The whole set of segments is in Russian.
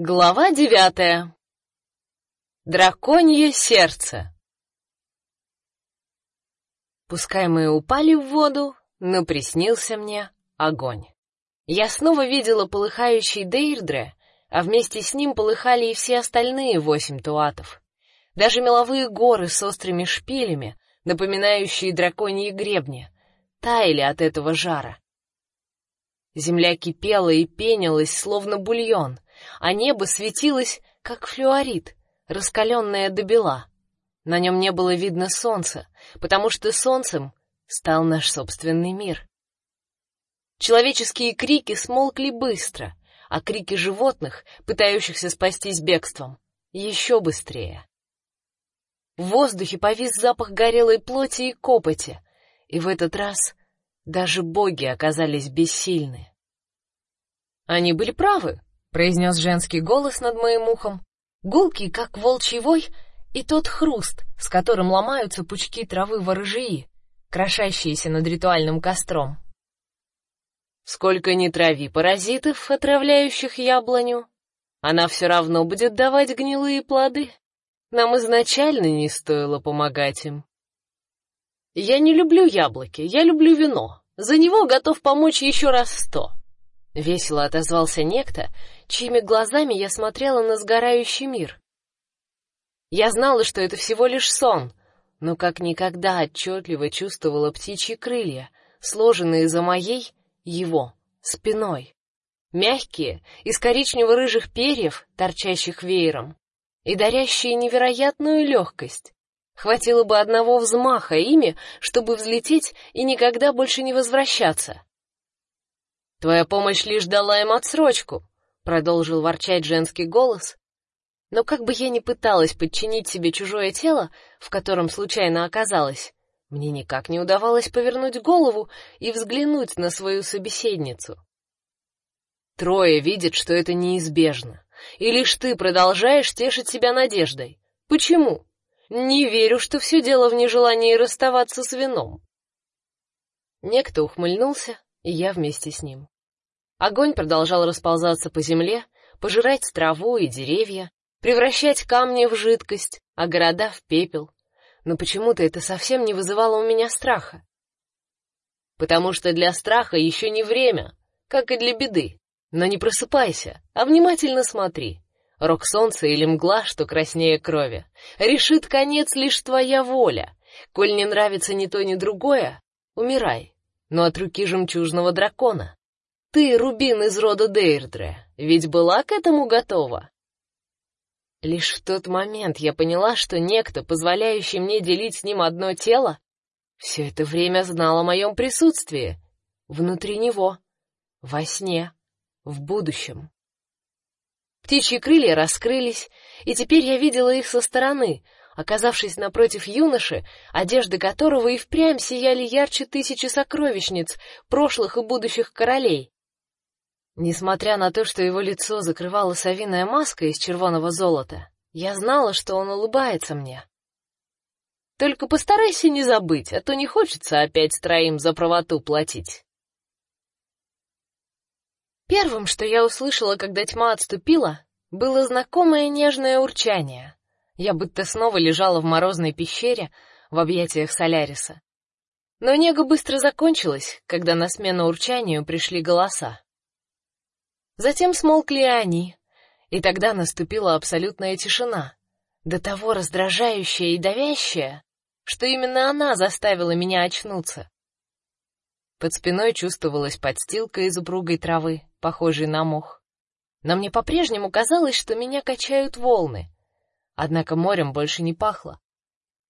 Глава девятая. Драконье сердце. Пускай мы упали в воду, но приснился мне огонь. Я снова видела полыхающий Дейрдре, а вместе с ним полыхали и все остальные восемь туатов. Даже меловые горы с острыми шпилями, напоминающие драконьи гребни, таяли от этого жара. Земля кипела и пенилась, словно бульон, а небо светилось, как флюорит, раскаленное до бела. На нем не было видно солнца, потому что солнцем стал наш собственный мир. Человеческие крики смолкли быстро, а крики животных, пытающихся спастись бегством, еще быстрее. В воздухе повис запах горелой плоти и копоти, и в этот раз даже боги оказались бессильны. Они были правы, произнес женский голос над моим ухом, гулкий, как волчий вой, и тот хруст, с которым ломаются пучки травы ворожии, крошащиеся над ритуальным костром. Сколько ни трави паразитов, отравляющих яблоню, она все равно будет давать гнилые плоды. Нам изначально не стоило помогать им. Я не люблю яблоки, я люблю вино. За него готов помочь еще раз сто. Весело отозвался некто, чьими глазами я смотрела на сгорающий мир. Я знала, что это всего лишь сон, но как никогда отчетливо чувствовала птичьи крылья, сложенные за моей, его, спиной. Мягкие, из коричнево-рыжих перьев, торчащих веером, и дарящие невероятную легкость. Хватило бы одного взмаха ими, чтобы взлететь и никогда больше не возвращаться. Твоя помощь лишь дала им отсрочку, продолжил ворчать женский голос. Но как бы я ни пыталась подчинить себе чужое тело, в котором случайно оказалась, мне никак не удавалось повернуть голову и взглянуть на свою собеседницу. Трое видят, что это неизбежно, и лишь ты продолжаешь тешить себя надеждой. Почему? Не верю, что все дело в нежелании расставаться с вином. Некто ухмыльнулся, и я вместе с ним. Огонь продолжал расползаться по земле, пожирать траву и деревья, превращать камни в жидкость, а города в пепел. Но почему-то это совсем не вызывало у меня страха. Потому что для страха еще не время, как и для беды. Но не просыпайся, а внимательно смотри. Рок солнца или мгла, что краснее крови, решит конец лишь твоя воля. Коль не нравится ни то, ни другое, умирай но от руки жемчужного дракона. Ты, Рубин из рода Дейрдре, ведь была к этому готова? Лишь в тот момент я поняла, что некто, позволяющий мне делить с ним одно тело, все это время знал о моем присутствии внутри него, во сне, в будущем. Птичьи крылья раскрылись, и теперь я видела их со стороны, оказавшись напротив юноши, одежды которого и впрямь сияли ярче тысячи сокровищниц прошлых и будущих королей. Несмотря на то, что его лицо закрывала совиная маска из червоного золота, я знала, что он улыбается мне. Только постарайся не забыть, а то не хочется опять троим за правоту платить. Первым, что я услышала, когда тьма отступила, было знакомое нежное урчание. Я будто снова лежала в морозной пещере в объятиях Соляриса. Но нега быстро закончилась, когда на смену урчанию пришли голоса. Затем смолкли они, и тогда наступила абсолютная тишина, до того раздражающая и давящая, что именно она заставила меня очнуться. Под спиной чувствовалась подстилка из упругой травы, похожей на мох. Но мне по-прежнему казалось, что меня качают волны, Однако морем больше не пахло.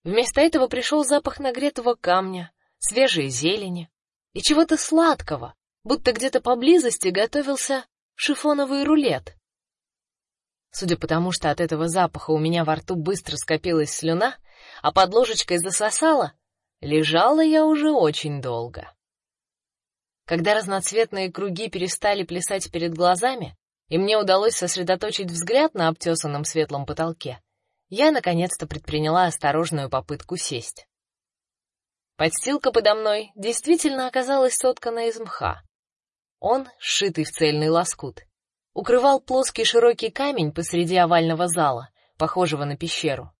Вместо этого пришел запах нагретого камня, свежей зелени и чего-то сладкого, будто где-то поблизости готовился шифоновый рулет. Судя по тому, что от этого запаха у меня во рту быстро скопилась слюна, а под ложечкой засосала, лежала я уже очень долго. Когда разноцветные круги перестали плясать перед глазами, и мне удалось сосредоточить взгляд на обтесанном светлом потолке, я наконец-то предприняла осторожную попытку сесть. Подстилка подо мной действительно оказалась соткана из мха. Он, сшитый в цельный лоскут, укрывал плоский широкий камень посреди овального зала, похожего на пещеру.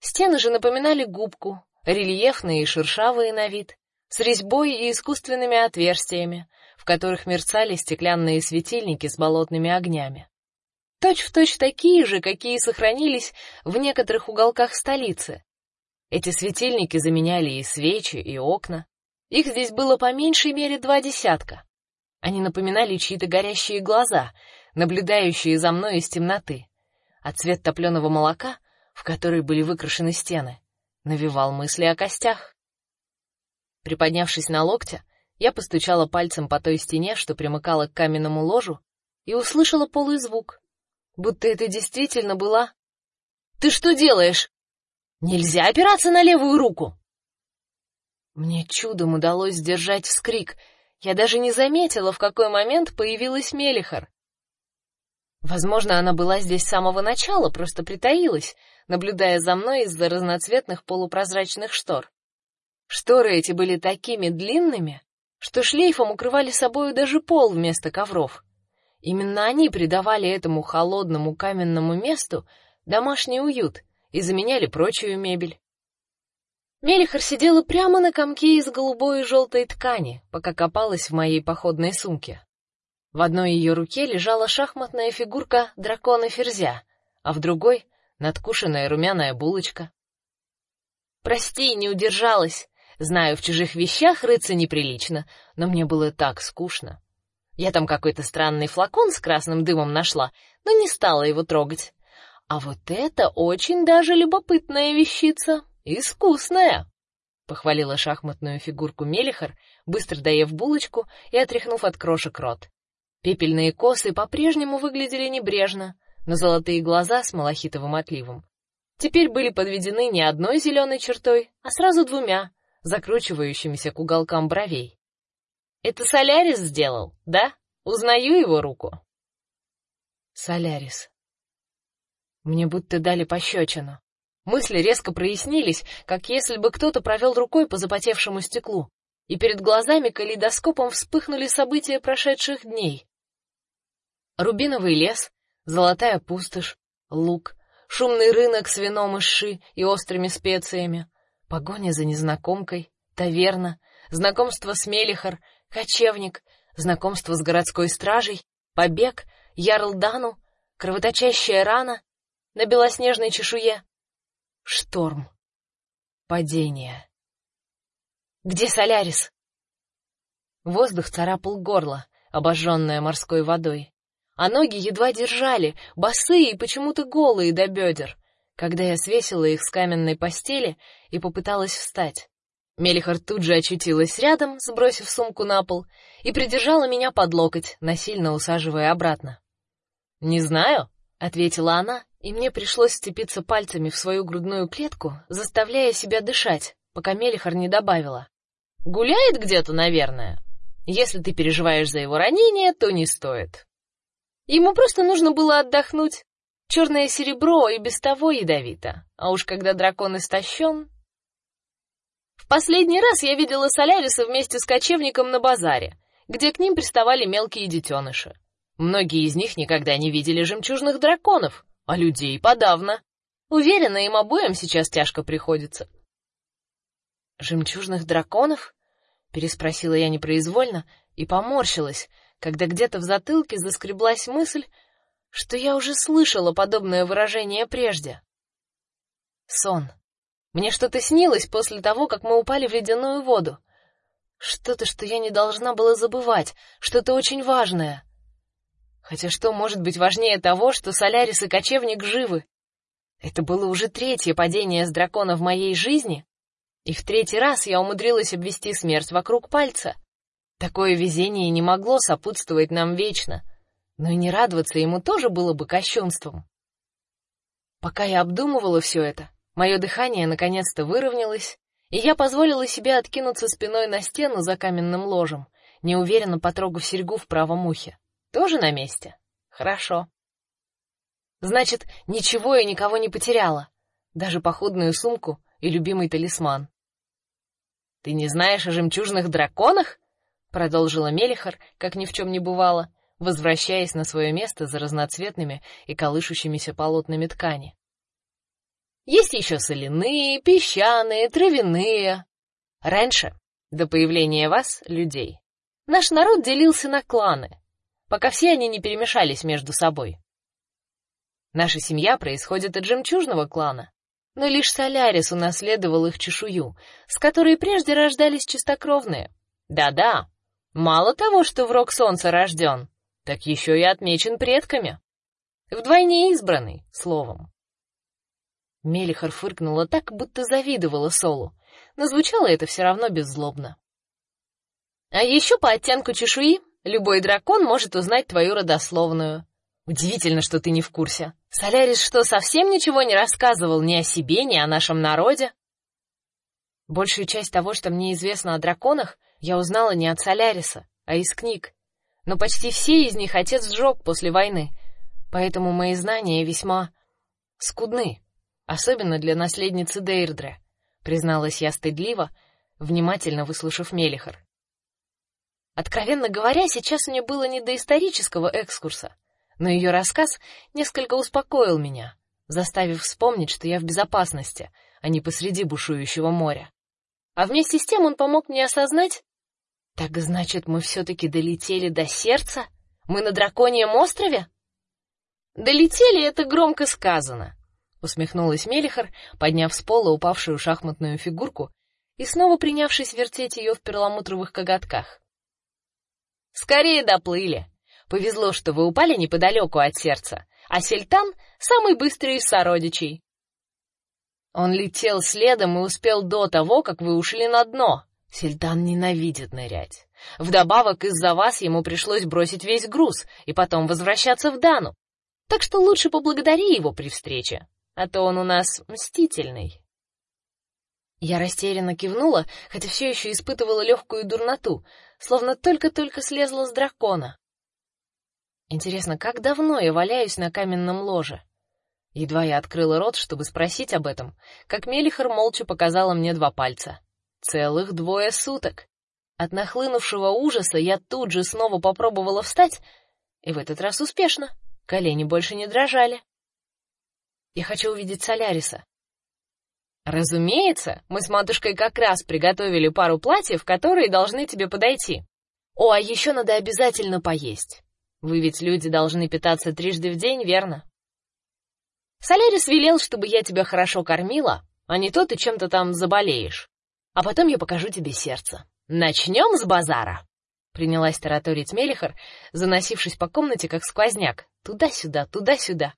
Стены же напоминали губку, рельефные и шершавые на вид, с резьбой и искусственными отверстиями, в которых мерцали стеклянные светильники с болотными огнями. Точь-в-точь точь такие же, какие сохранились в некоторых уголках столицы. Эти светильники заменяли и свечи, и окна. Их здесь было по меньшей мере два десятка. Они напоминали чьи-то горящие глаза, наблюдающие за мной из темноты. А цвет топленого молока, в который были выкрашены стены, навевал мысли о костях. Приподнявшись на локте, я постучала пальцем по той стене, что примыкала к каменному ложу, и услышала полый звук, будто это действительно была. Ты что делаешь? Нельзя опираться на левую руку. Мне чудом удалось сдержать вскрик. Я даже не заметила, в какой момент появилась Мелихар. Возможно, она была здесь с самого начала, просто притаилась, наблюдая за мной из-за разноцветных полупрозрачных штор. Шторы эти были такими длинными, что шлейфом укрывали собою даже пол вместо ковров. Именно они придавали этому холодному каменному месту домашний уют и заменяли прочую мебель. Мелихар сидела прямо на комке из голубой и желтой ткани, пока копалась в моей походной сумке. В одной ее руке лежала шахматная фигурка дракона-ферзя, а в другой надкушенная румяная булочка. Прости, не удержалась. Знаю, в чужих вещах рыться неприлично, но мне было так скучно. Я там какой-то странный флакон с красным дымом нашла, но не стала его трогать. А вот это очень даже любопытная вещица, искусная. Похвалила шахматную фигурку Мелихар, быстро доев булочку и отряхнув от крошек рот. Пепельные косы по-прежнему выглядели небрежно, но золотые глаза с малахитовым отливом теперь были подведены не одной зеленой чертой, а сразу двумя, закручивающимися к уголкам бровей. Это Солярис сделал, да? Узнаю его руку. Солярис. Мне будто дали пощечину. Мысли резко прояснились, как если бы кто-то провел рукой по запотевшему стеклу, и перед глазами калейдоскопом вспыхнули события прошедших дней. Рубиновый лес, золотая пустошь, луг, шумный рынок с вином из ши и острыми специями, Погоня за незнакомкой, таверна, знакомство с Мелихар, кочевник, знакомство с городской стражей, побег, Ярлдану, кровоточащая рана на белоснежной чешуе, шторм, падение. Где Солярис? Воздух царапал горло, обожженное морской водой, а ноги едва держали, босые и почему-то голые до бедер когда я свесила их с каменной постели и попыталась встать. Мелихар тут же очутилась рядом, сбросив сумку на пол, и придержала меня под локоть, насильно усаживая обратно. "Не знаю", ответила она, и мне пришлось вцепиться пальцами в свою грудную клетку, заставляя себя дышать, пока Мелихар не добавила: "Гуляет где-то, наверное. Если ты переживаешь за его ранение, то не стоит. Ему просто нужно было отдохнуть. Черное серебро и без того ядовито, а уж когда дракон истощен... В последний раз я видела Соляриса вместе с кочевником на базаре, где к ним приставали мелкие детеныши. Многие из них никогда не видели жемчужных драконов, а людей подавно. Уверена, им обоим сейчас тяжко приходится. Жемчужных драконов? переспросила я непроизвольно и поморщилась, когда где-то в затылке заскреблась мысль, что я уже слышала подобное выражение прежде. Сон. Мне что-то снилось после того, как мы упали в ледяную воду. Что-то, что я не должна была забывать, что-то очень важное. Хотя что может быть важнее того, что Солярис и кочевник живы? Это было уже третье падение с дракона в моей жизни, и в третий раз я умудрилась обвести смерть вокруг пальца. Такое везение не могло сопутствовать нам вечно но и не радоваться ему тоже было бы кощунством. Пока я обдумывала все это, мое дыхание наконец-то выровнялось, и я позволила себе откинуться спиной на стену за каменным ложем, неуверенно потрогав серьгу в правом ухе. Тоже на месте. Хорошо. Значит, ничего и никого не потеряла, даже походную сумку и любимый талисман. Ты не знаешь о жемчужных драконах? продолжила Мелихар, как ни в чем не бывало возвращаясь на свое место за разноцветными и колышущимися полотнами ткани. Есть еще соляные, песчаные, травяные. Раньше, до появления вас, людей, наш народ делился на кланы, пока все они не перемешались между собой. Наша семья происходит от жемчужного клана, но лишь Солярис унаследовал их чешую, с которой прежде рождались чистокровные. Да-да, мало того, что в рок солнца рожден, так еще и отмечен предками. Вдвойне избранный, словом. Мелихар фыркнула так, будто завидовала Солу, но звучало это все равно беззлобно. А еще по оттенку чешуи любой дракон может узнать твою родословную. Удивительно, что ты не в курсе. Солярис что, совсем ничего не рассказывал ни о себе, ни о нашем народе? Большую часть того, что мне известно о драконах, я узнала не от Соляриса, а из книг. Но почти все из них отец сжег после войны, поэтому мои знания весьма скудны, особенно для наследницы Дейрдре, призналась я стыдливо, внимательно выслушав Мелихар. Откровенно говоря, сейчас мне было не до исторического экскурса но ее рассказ несколько успокоил меня, заставив вспомнить, что я в безопасности, а не посреди бушующего моря. А вместе с тем он помог мне осознать, так значит, мы все таки долетели до сердца? Мы на драконьем острове? Долетели это громко сказано, усмехнулась Мелихар, подняв с пола упавшую шахматную фигурку и снова принявшись вертеть ее в перламутровых коготках. Скорее доплыли. Повезло, что вы упали неподалеку от сердца, а Сельтан самый быстрый из сородичей. Он летел следом и успел до того, как вы ушли на дно. Сельтан ненавидит нырять. Вдобавок из-за вас ему пришлось бросить весь груз и потом возвращаться в Дану. Так что лучше поблагодари его при встрече, а то он у нас мстительный. Я растерянно кивнула, хотя все еще испытывала легкую дурноту, словно только-только слезла с дракона. Интересно, как давно я валяюсь на каменном ложе? Едва я открыла рот, чтобы спросить об этом, как Мелихар молча показала мне два пальца. Целых двое суток. От нахлынувшего ужаса я тут же снова попробовала встать, и в этот раз успешно. Колени больше не дрожали. Я хочу увидеть Соляриса. Разумеется, мы с матушкой как раз приготовили пару платьев, которые должны тебе подойти. О, а еще надо обязательно поесть. Вы ведь люди должны питаться трижды в день, верно? Солярис велел, чтобы я тебя хорошо кормила, а не то ты чем-то там заболеешь. А потом я покажу тебе сердце. Начнем с базара. Принялась тараторить Мелихар, заносившись по комнате как сквозняк, туда-сюда, туда-сюда.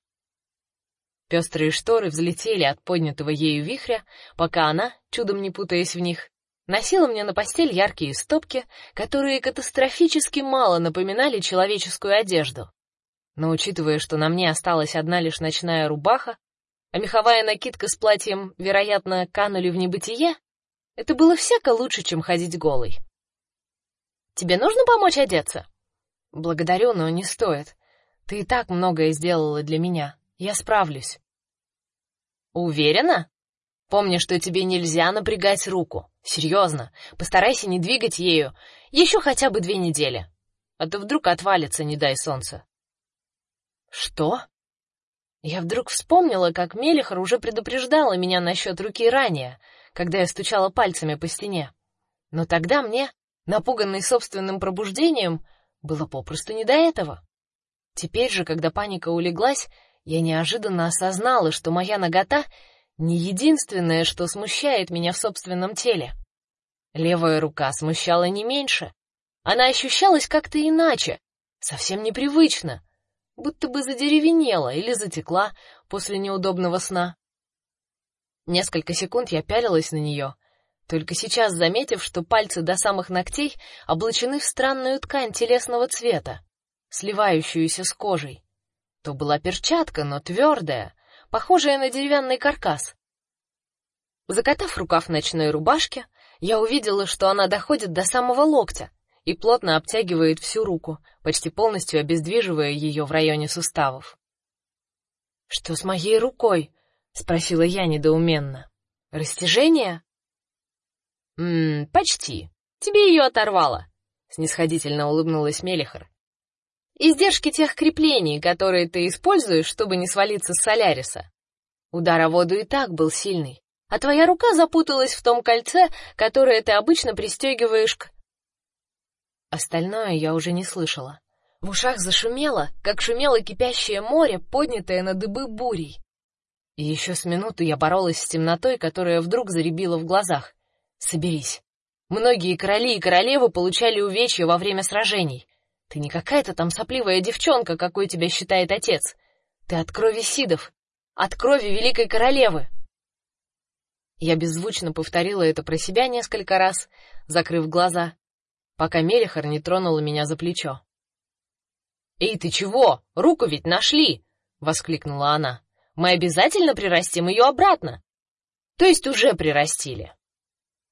Пестрые шторы взлетели от поднятого ею вихря, пока она, чудом не путаясь в них, носила мне на постель яркие стопки, которые катастрофически мало напоминали человеческую одежду. Но учитывая, что на мне осталась одна лишь ночная рубаха, а меховая накидка с платьем, вероятно, канули в небытие, это было всяко лучше, чем ходить голой. Тебе нужно помочь одеться? Благодарю, но не стоит. Ты и так многое сделала для меня. Я справлюсь. Уверена? Помни, что тебе нельзя напрягать руку. Серьезно, постарайся не двигать ею еще хотя бы две недели. А то вдруг отвалится, не дай солнца. Что? Я вдруг вспомнила, как Мелихар уже предупреждала меня насчет руки ранее, когда я стучала пальцами по стене. Но тогда мне, напуганный собственным пробуждением, было попросту не до этого. Теперь же, когда паника улеглась, я неожиданно осознала, что моя нагота не единственное, что смущает меня в собственном теле. Левая рука смущала не меньше. Она ощущалась как-то иначе, совсем непривычно, будто бы задеревенела или затекла после неудобного сна. Несколько секунд я пялилась на нее, только сейчас заметив, что пальцы до самых ногтей облачены в странную ткань телесного цвета, сливающуюся с кожей. То была перчатка, но твердая, похожая на деревянный каркас. Закатав рукав ночной рубашки, я увидела, что она доходит до самого локтя и плотно обтягивает всю руку, почти полностью обездвиживая ее в районе суставов. Что с моей рукой? спросила я недоуменно. Растяжение? Мм, почти. Тебе ее оторвало, снисходительно улыбнулась Мелихар. Издержки тех креплений, которые ты используешь, чтобы не свалиться с Соляриса. Удар о воду и так был сильный, а твоя рука запуталась в том кольце, которое ты обычно пристегиваешь к... Остальное я уже не слышала. В ушах зашумело, как шумело кипящее море, поднятое на дыбы бурей. И еще с минуту я боролась с темнотой, которая вдруг заребила в глазах. Соберись. Многие короли и королевы получали увечья во время сражений. Ты не какая-то там сопливая девчонка, какой тебя считает отец. Ты от крови сидов, от крови великой королевы. Я беззвучно повторила это про себя несколько раз, закрыв глаза, пока Мелихар не тронула меня за плечо. "Эй, ты чего? Руку ведь нашли!" воскликнула она. "Мы обязательно прирастим ее обратно". То есть уже прирастили.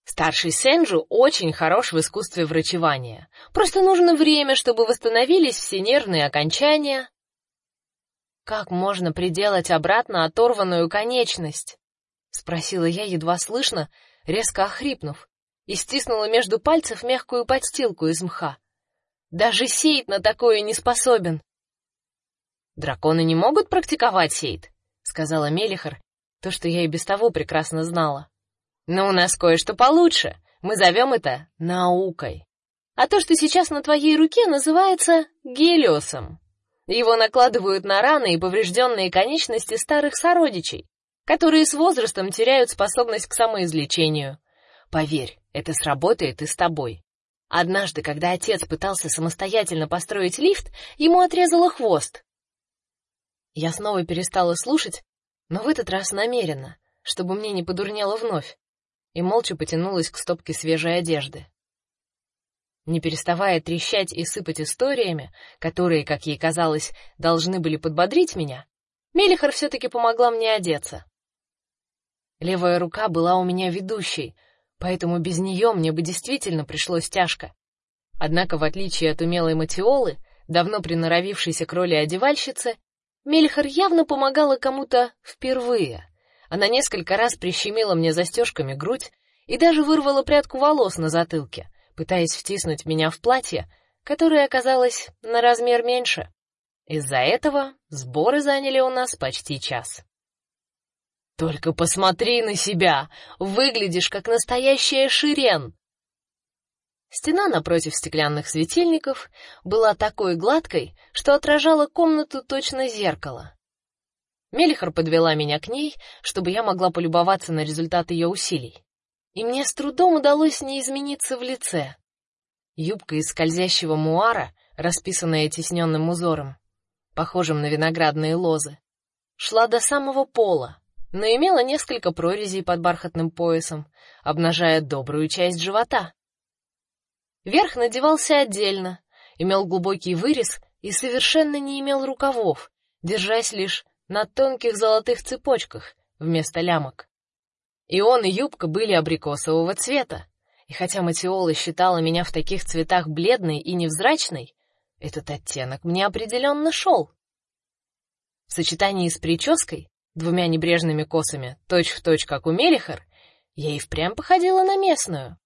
Старший Сенджу очень хорош в искусстве врачевания. Просто нужно время, чтобы восстановились все нервные окончания. Как можно приделать обратно оторванную конечность? спросила я едва слышно, резко охрипнув, и стиснула между пальцев мягкую подстилку из мха. Даже Сейд на такое не способен. Драконы не могут практиковать Сейд, сказала Мелихар, то, что я и без того прекрасно знала. Но у нас кое-что получше. Мы зовем это наукой. А то, что сейчас на твоей руке, называется гелиосом. Его накладывают на раны и поврежденные конечности старых сородичей, которые с возрастом теряют способность к самоизлечению. Поверь, это сработает и с тобой. Однажды, когда отец пытался самостоятельно построить лифт, ему отрезало хвост. Я снова перестала слушать, но в этот раз намеренно, чтобы мне не подурнело вновь и молча потянулась к стопке свежей одежды. Не переставая трещать и сыпать историями, которые, как ей казалось, должны были подбодрить меня, Мелихар все таки помогла мне одеться. Левая рука была у меня ведущей, поэтому без нее мне бы действительно пришлось тяжко. Однако, в отличие от умелой Матиолы, давно приноровившейся к роли одевальщицы, Мельхар явно помогала кому-то впервые. Она несколько раз прищемила мне застежками грудь и даже вырвала прядку волос на затылке, пытаясь втиснуть меня в платье, которое оказалось на размер меньше. Из-за этого сборы заняли у нас почти час. Только посмотри на себя, выглядишь как настоящая ширен. Стена напротив стеклянных светильников была такой гладкой, что отражала комнату точно зеркало. Мелихар подвела меня к ней, чтобы я могла полюбоваться на результат ее усилий. И мне с трудом удалось не измениться в лице. Юбка из скользящего муара, расписанная тисненным узором, похожим на виноградные лозы, шла до самого пола, но имела несколько прорезей под бархатным поясом, обнажая добрую часть живота. Верх надевался отдельно, имел глубокий вырез и совершенно не имел рукавов, держась лишь на тонких золотых цепочках вместо лямок. И он, и юбка были абрикосового цвета. И хотя Матиола считала меня в таких цветах бледной и невзрачной, этот оттенок мне определенно шел. В сочетании с прической, двумя небрежными косами, точь-в-точь точь как у Мелихар, я и впрямь походила на местную.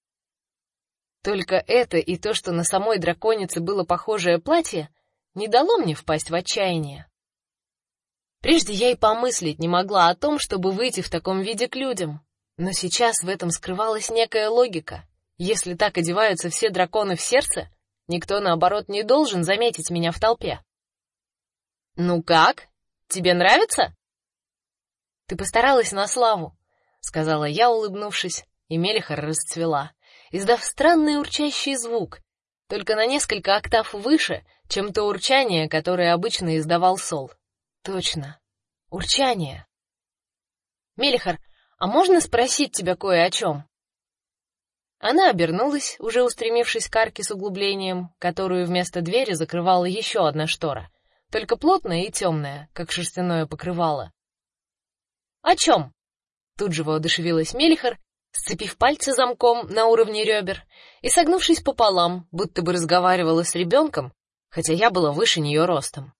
Только это и то, что на самой драконице было похожее платье, не дало мне впасть в отчаяние. Прежде я и помыслить не могла о том, чтобы выйти в таком виде к людям. Но сейчас в этом скрывалась некая логика. Если так одеваются все драконы в сердце, никто наоборот не должен заметить меня в толпе. Ну как? Тебе нравится? Ты постаралась на славу, сказала я, улыбнувшись, и Мелихар расцвела, издав странный урчащий звук, только на несколько октав выше, чем то урчание, которое обычно издавал Сол. Точно. Урчание. Мелихар, а можно спросить тебя кое о чем? Она обернулась, уже устремившись к арке с углублением, которую вместо двери закрывала еще одна штора, только плотная и темная, как шерстяное покрывало. О чем? Тут же воодушевилась Мелихар, сцепив пальцы замком на уровне ребер и согнувшись пополам, будто бы разговаривала с ребенком, хотя я была выше нее ростом.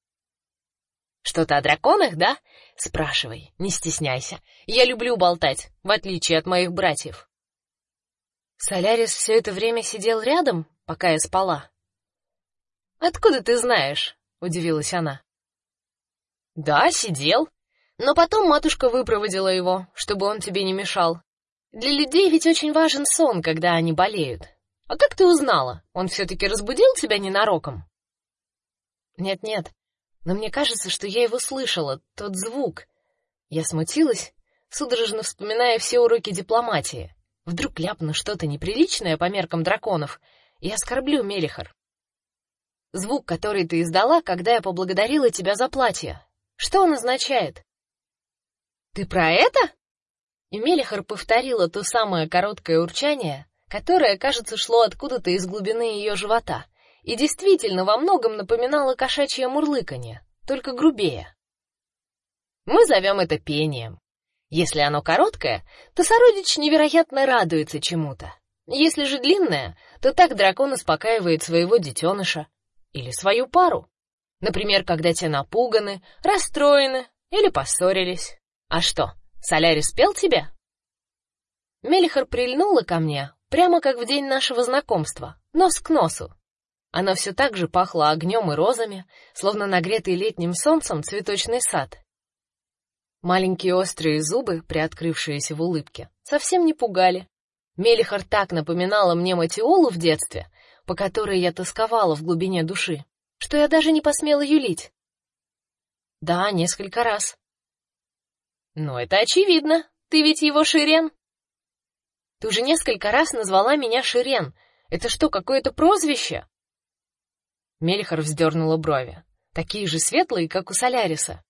Что-то о драконах, да? Спрашивай, не стесняйся. Я люблю болтать, в отличие от моих братьев. Солярис все это время сидел рядом, пока я спала. Откуда ты знаешь? удивилась она. Да, сидел. Но потом матушка выпроводила его, чтобы он тебе не мешал. Для людей ведь очень важен сон, когда они болеют. А как ты узнала? Он все таки разбудил тебя ненароком? Нет-нет. Но мне кажется, что я его слышала, тот звук. Я смутилась, судорожно вспоминая все уроки дипломатии. Вдруг ляпну что-то неприличное по меркам драконов и оскорблю Мелихар. Звук, который ты издала, когда я поблагодарила тебя за платье. Что он означает? Ты про это? И Мелихар повторила то самое короткое урчание, которое, кажется, шло откуда-то из глубины ее живота, и действительно во многом напоминало кошачье мурлыканье, только грубее. Мы зовем это пением. Если оно короткое, то сородич невероятно радуется чему-то. Если же длинное, то так дракон успокаивает своего детеныша или свою пару. Например, когда те напуганы, расстроены или поссорились. А что, Солярис спел тебе? Мелихар прильнула ко мне, прямо как в день нашего знакомства, нос к носу. Она все так же пахла огнем и розами, словно нагретый летним солнцем цветочный сад. Маленькие острые зубы, приоткрывшиеся в улыбке, совсем не пугали. Мелихар так напоминала мне Матиолу в детстве, по которой я тосковала в глубине души, что я даже не посмела юлить. Да, несколько раз. Но это очевидно. Ты ведь его Ширен. Ты уже несколько раз назвала меня Ширен. Это что, какое-то прозвище? Мельхар вздернула брови, такие же светлые, как у Соляриса.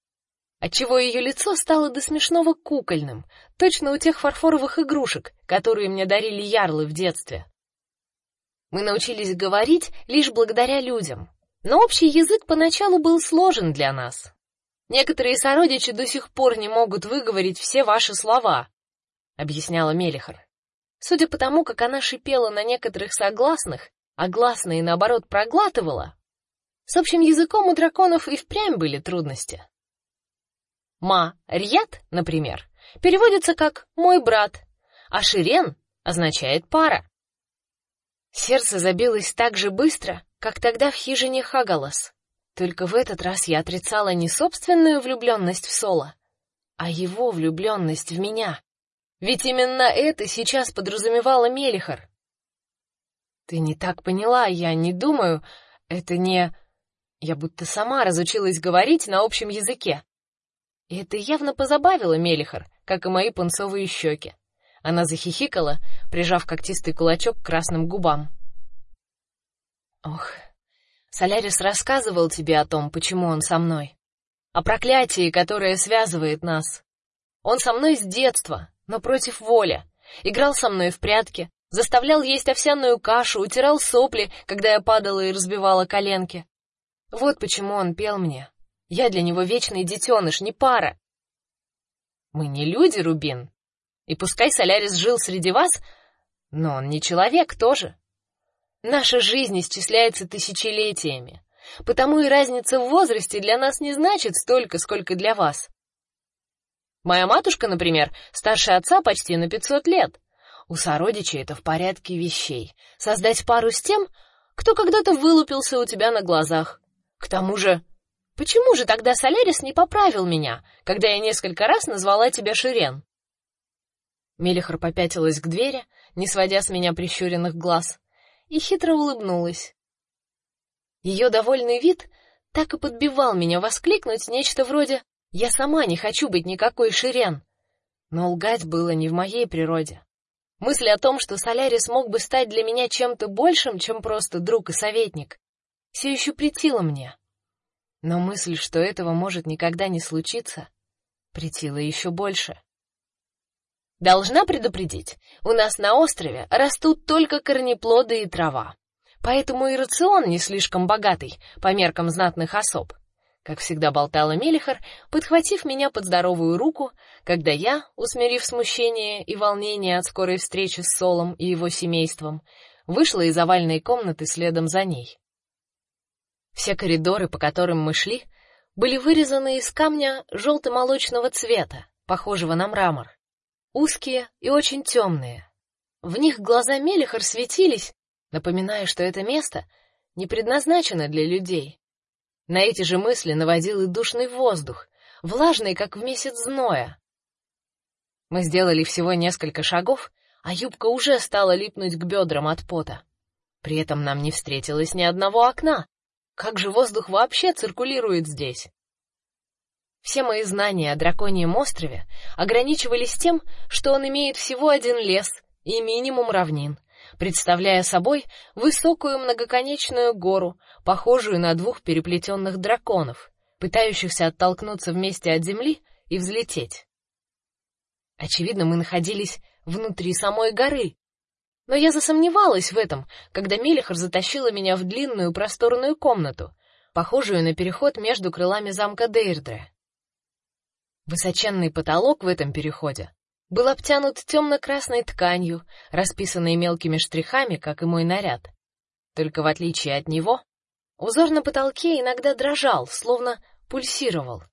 Отчего ее лицо стало до смешного кукольным, точно у тех фарфоровых игрушек, которые мне дарили ярлы в детстве. Мы научились говорить лишь благодаря людям, но общий язык поначалу был сложен для нас. Некоторые сородичи до сих пор не могут выговорить все ваши слова, объясняла Мелихар. Судя по тому, как она шипела на некоторых согласных, а гласные наоборот проглатывала, с общим языком у драконов и впрямь были трудности. Ма Рьят, например, переводится как мой брат, а Ширен означает пара. Сердце забилось так же быстро, как тогда в хижине Хагалас. Только в этот раз я отрицала не собственную влюбленность в Соло, а его влюбленность в меня. Ведь именно это сейчас подразумевала Мелихар. Ты не так поняла, я не думаю, это не Я будто сама разучилась говорить на общем языке. И это явно позабавило Мелихар, как и мои пунцовые щеки. Она захихикала, прижав когтистый кулачок к красным губам. Ох, Солярис рассказывал тебе о том, почему он со мной, о проклятии, которое связывает нас. Он со мной с детства, но против воли. Играл со мной в прятки, заставлял есть овсяную кашу, утирал сопли, когда я падала и разбивала коленки. Вот почему он пел мне. Я для него вечный детеныш, не пара. Мы не люди, Рубин. И пускай Солярис жил среди вас, но он не человек тоже. Наша жизнь исчисляется тысячелетиями, потому и разница в возрасте для нас не значит столько, сколько для вас. Моя матушка, например, старше отца почти на 500 лет. У сородичей это в порядке вещей. Создать пару с тем, кто когда-то вылупился у тебя на глазах. К тому же, почему же тогда Солярис не поправил меня, когда я несколько раз назвала тебя Ширен? Мелихар попятилась к двери, не сводя с меня прищуренных глаз, и хитро улыбнулась. Ее довольный вид так и подбивал меня воскликнуть нечто вроде: "Я сама не хочу быть никакой Ширен". Но лгать было не в моей природе. Мысль о том, что Солярис мог бы стать для меня чем-то большим, чем просто друг и советник, все еще претила мне. Но мысль, что этого может никогда не случиться, претила еще больше. Должна предупредить, у нас на острове растут только корнеплоды и трава. Поэтому и рацион не слишком богатый по меркам знатных особ. Как всегда болтала Мелихар, подхватив меня под здоровую руку, когда я, усмирив смущение и волнение от скорой встречи с Солом и его семейством, вышла из овальной комнаты следом за ней. Все коридоры, по которым мы шли, были вырезаны из камня желто молочного цвета, похожего на мрамор узкие и очень темные. В них глаза Мелихар светились, напоминая, что это место не предназначено для людей. На эти же мысли наводил и душный воздух, влажный, как в месяц зноя. Мы сделали всего несколько шагов, а юбка уже стала липнуть к бедрам от пота. При этом нам не встретилось ни одного окна. Как же воздух вообще циркулирует здесь? Все мои знания о драконьем острове ограничивались тем, что он имеет всего один лес и минимум равнин, представляя собой высокую многоконечную гору, похожую на двух переплетенных драконов, пытающихся оттолкнуться вместе от земли и взлететь. Очевидно, мы находились внутри самой горы. Но я засомневалась в этом, когда Мелихар затащила меня в длинную просторную комнату, похожую на переход между крылами замка Дейрдре. Высоченный потолок в этом переходе был обтянут темно-красной тканью, расписанной мелкими штрихами, как и мой наряд. Только в отличие от него, узор на потолке иногда дрожал, словно пульсировал.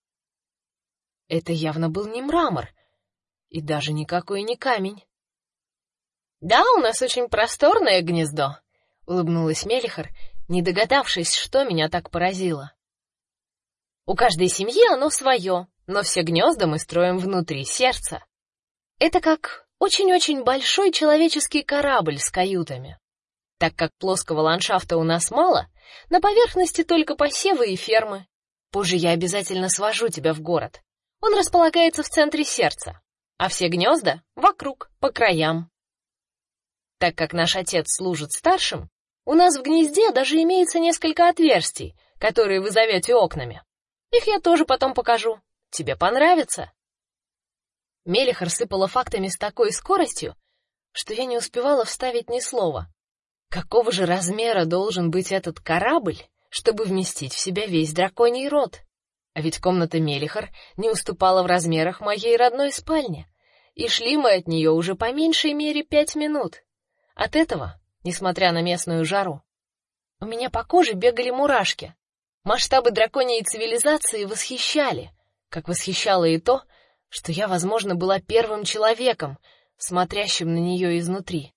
Это явно был не мрамор и даже никакой не камень. Да, у нас очень просторное гнездо, улыбнулась Мелихар, не догадавшись, что меня так поразило. У каждой семьи оно свое, но все гнезда мы строим внутри сердца. Это как очень-очень большой человеческий корабль с каютами. Так как плоского ландшафта у нас мало, на поверхности только посевы и фермы. Позже я обязательно свожу тебя в город. Он располагается в центре сердца, а все гнезда вокруг, по краям. Так как наш отец служит старшим, у нас в гнезде даже имеется несколько отверстий, которые вы зовете окнами. Их я тоже потом покажу. Тебе понравится. Мелихар сыпала фактами с такой скоростью, что я не успевала вставить ни слова. Какого же размера должен быть этот корабль, чтобы вместить в себя весь драконий род? А ведь комната Мелихар не уступала в размерах моей родной спальне, и шли мы от нее уже по меньшей мере пять минут. От этого, несмотря на местную жару, у меня по коже бегали мурашки. Масштабы драконьей цивилизации восхищали как восхищало и то, что я, возможно, была первым человеком, смотрящим на нее изнутри.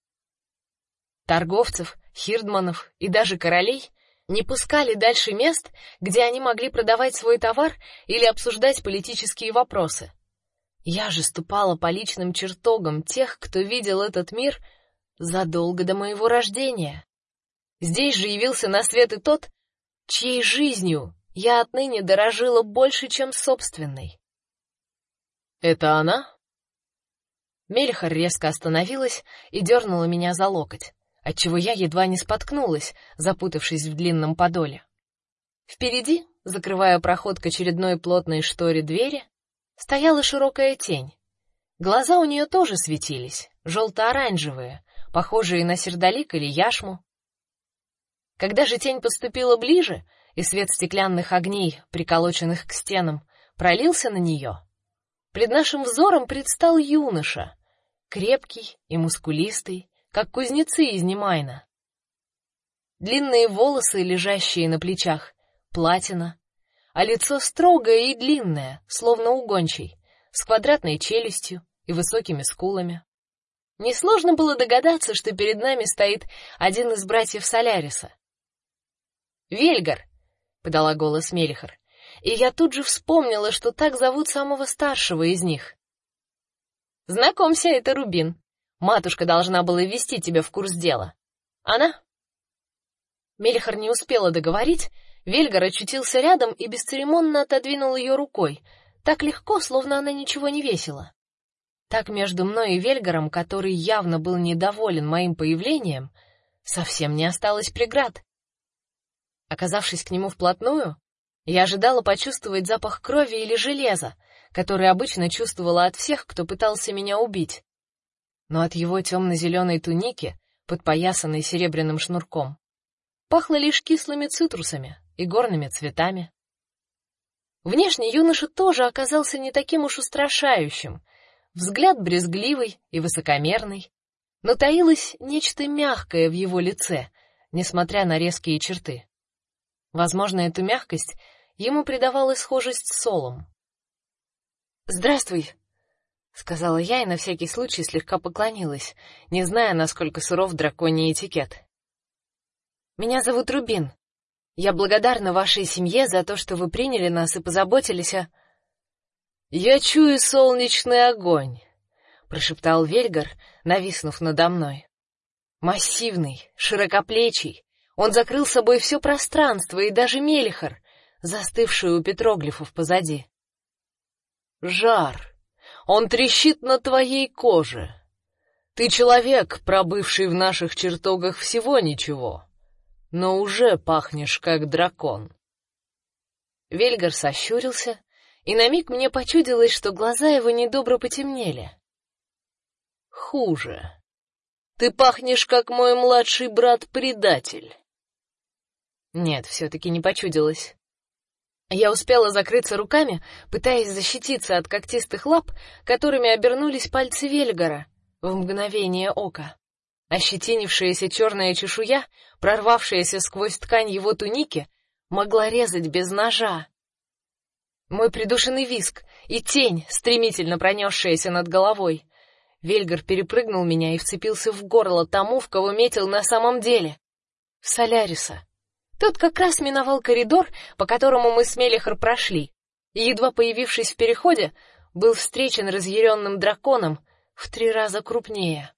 Торговцев, хирдманов и даже королей не пускали дальше мест, где они могли продавать свой товар или обсуждать политические вопросы. Я же ступала по личным чертогам тех, кто видел этот мир задолго до моего рождения. Здесь же явился на свет и тот, чьей жизнью я отныне дорожила больше, чем собственной. Это она? Мельхар резко остановилась и дернула меня за локоть, отчего я едва не споткнулась, запутавшись в длинном подоле. Впереди, закрывая проход к очередной плотной шторе двери, стояла широкая тень. Глаза у нее тоже светились, желто-оранжевые, похожие на сердолик или яшму. Когда же тень подступила ближе, и свет стеклянных огней, приколоченных к стенам, пролился на нее. Пред нашим взором предстал юноша, крепкий и мускулистый, как кузнецы из Немайна. Длинные волосы, лежащие на плечах, платина, а лицо строгое и длинное, словно у гончей, с квадратной челюстью и высокими скулами. Несложно было догадаться, что перед нами стоит один из братьев Соляриса. Вельгар, подала голос Мелихар. И я тут же вспомнила, что так зовут самого старшего из них. Знакомься, это Рубин. Матушка должна была ввести тебя в курс дела. Она? Мелихар не успела договорить, Вельгар очутился рядом и бесцеремонно отодвинул ее рукой, так легко, словно она ничего не весила. Так между мной и Вельгаром, который явно был недоволен моим появлением, совсем не осталось преград. Оказавшись к нему вплотную, я ожидала почувствовать запах крови или железа, который обычно чувствовала от всех, кто пытался меня убить. Но от его темно-зеленой туники, подпоясанной серебряным шнурком, пахло лишь кислыми цитрусами и горными цветами. Внешне юноша тоже оказался не таким уж устрашающим. Взгляд брезгливый и высокомерный, но таилось нечто мягкое в его лице, несмотря на резкие черты. Возможно, эту мягкость ему придавала схожесть с солом. "Здравствуй", сказала я и на всякий случай слегка поклонилась, не зная, насколько суров драконий этикет. "Меня зовут Рубин. Я благодарна вашей семье за то, что вы приняли нас и позаботились о... Я чую солнечный огонь, прошептал Вельгар, нависнув надо мной. Массивный, широкоплечий, он закрыл собой все пространство и даже Мелихар, застывшую у петроглифов позади. Жар. Он трещит на твоей коже. Ты человек, пробывший в наших чертогах всего ничего, но уже пахнешь как дракон. Вельгар сощурился, и на миг мне почудилось, что глаза его недобро потемнели. Хуже. Ты пахнешь как мой младший брат-предатель. Нет, все таки не почудилось. Я успела закрыться руками, пытаясь защититься от когтистых лап, которыми обернулись пальцы Вельгара в мгновение ока. Ощетинившаяся черная чешуя, прорвавшаяся сквозь ткань его туники, могла резать без ножа. Мой придушенный виск и тень, стремительно пронесшаяся над головой. Вельгар перепрыгнул меня и вцепился в горло тому, в кого метил на самом деле. В Соляриса. Тот как раз миновал коридор, по которому мы с Мелихор прошли, и, едва появившись в переходе, был встречен разъяренным драконом в три раза крупнее.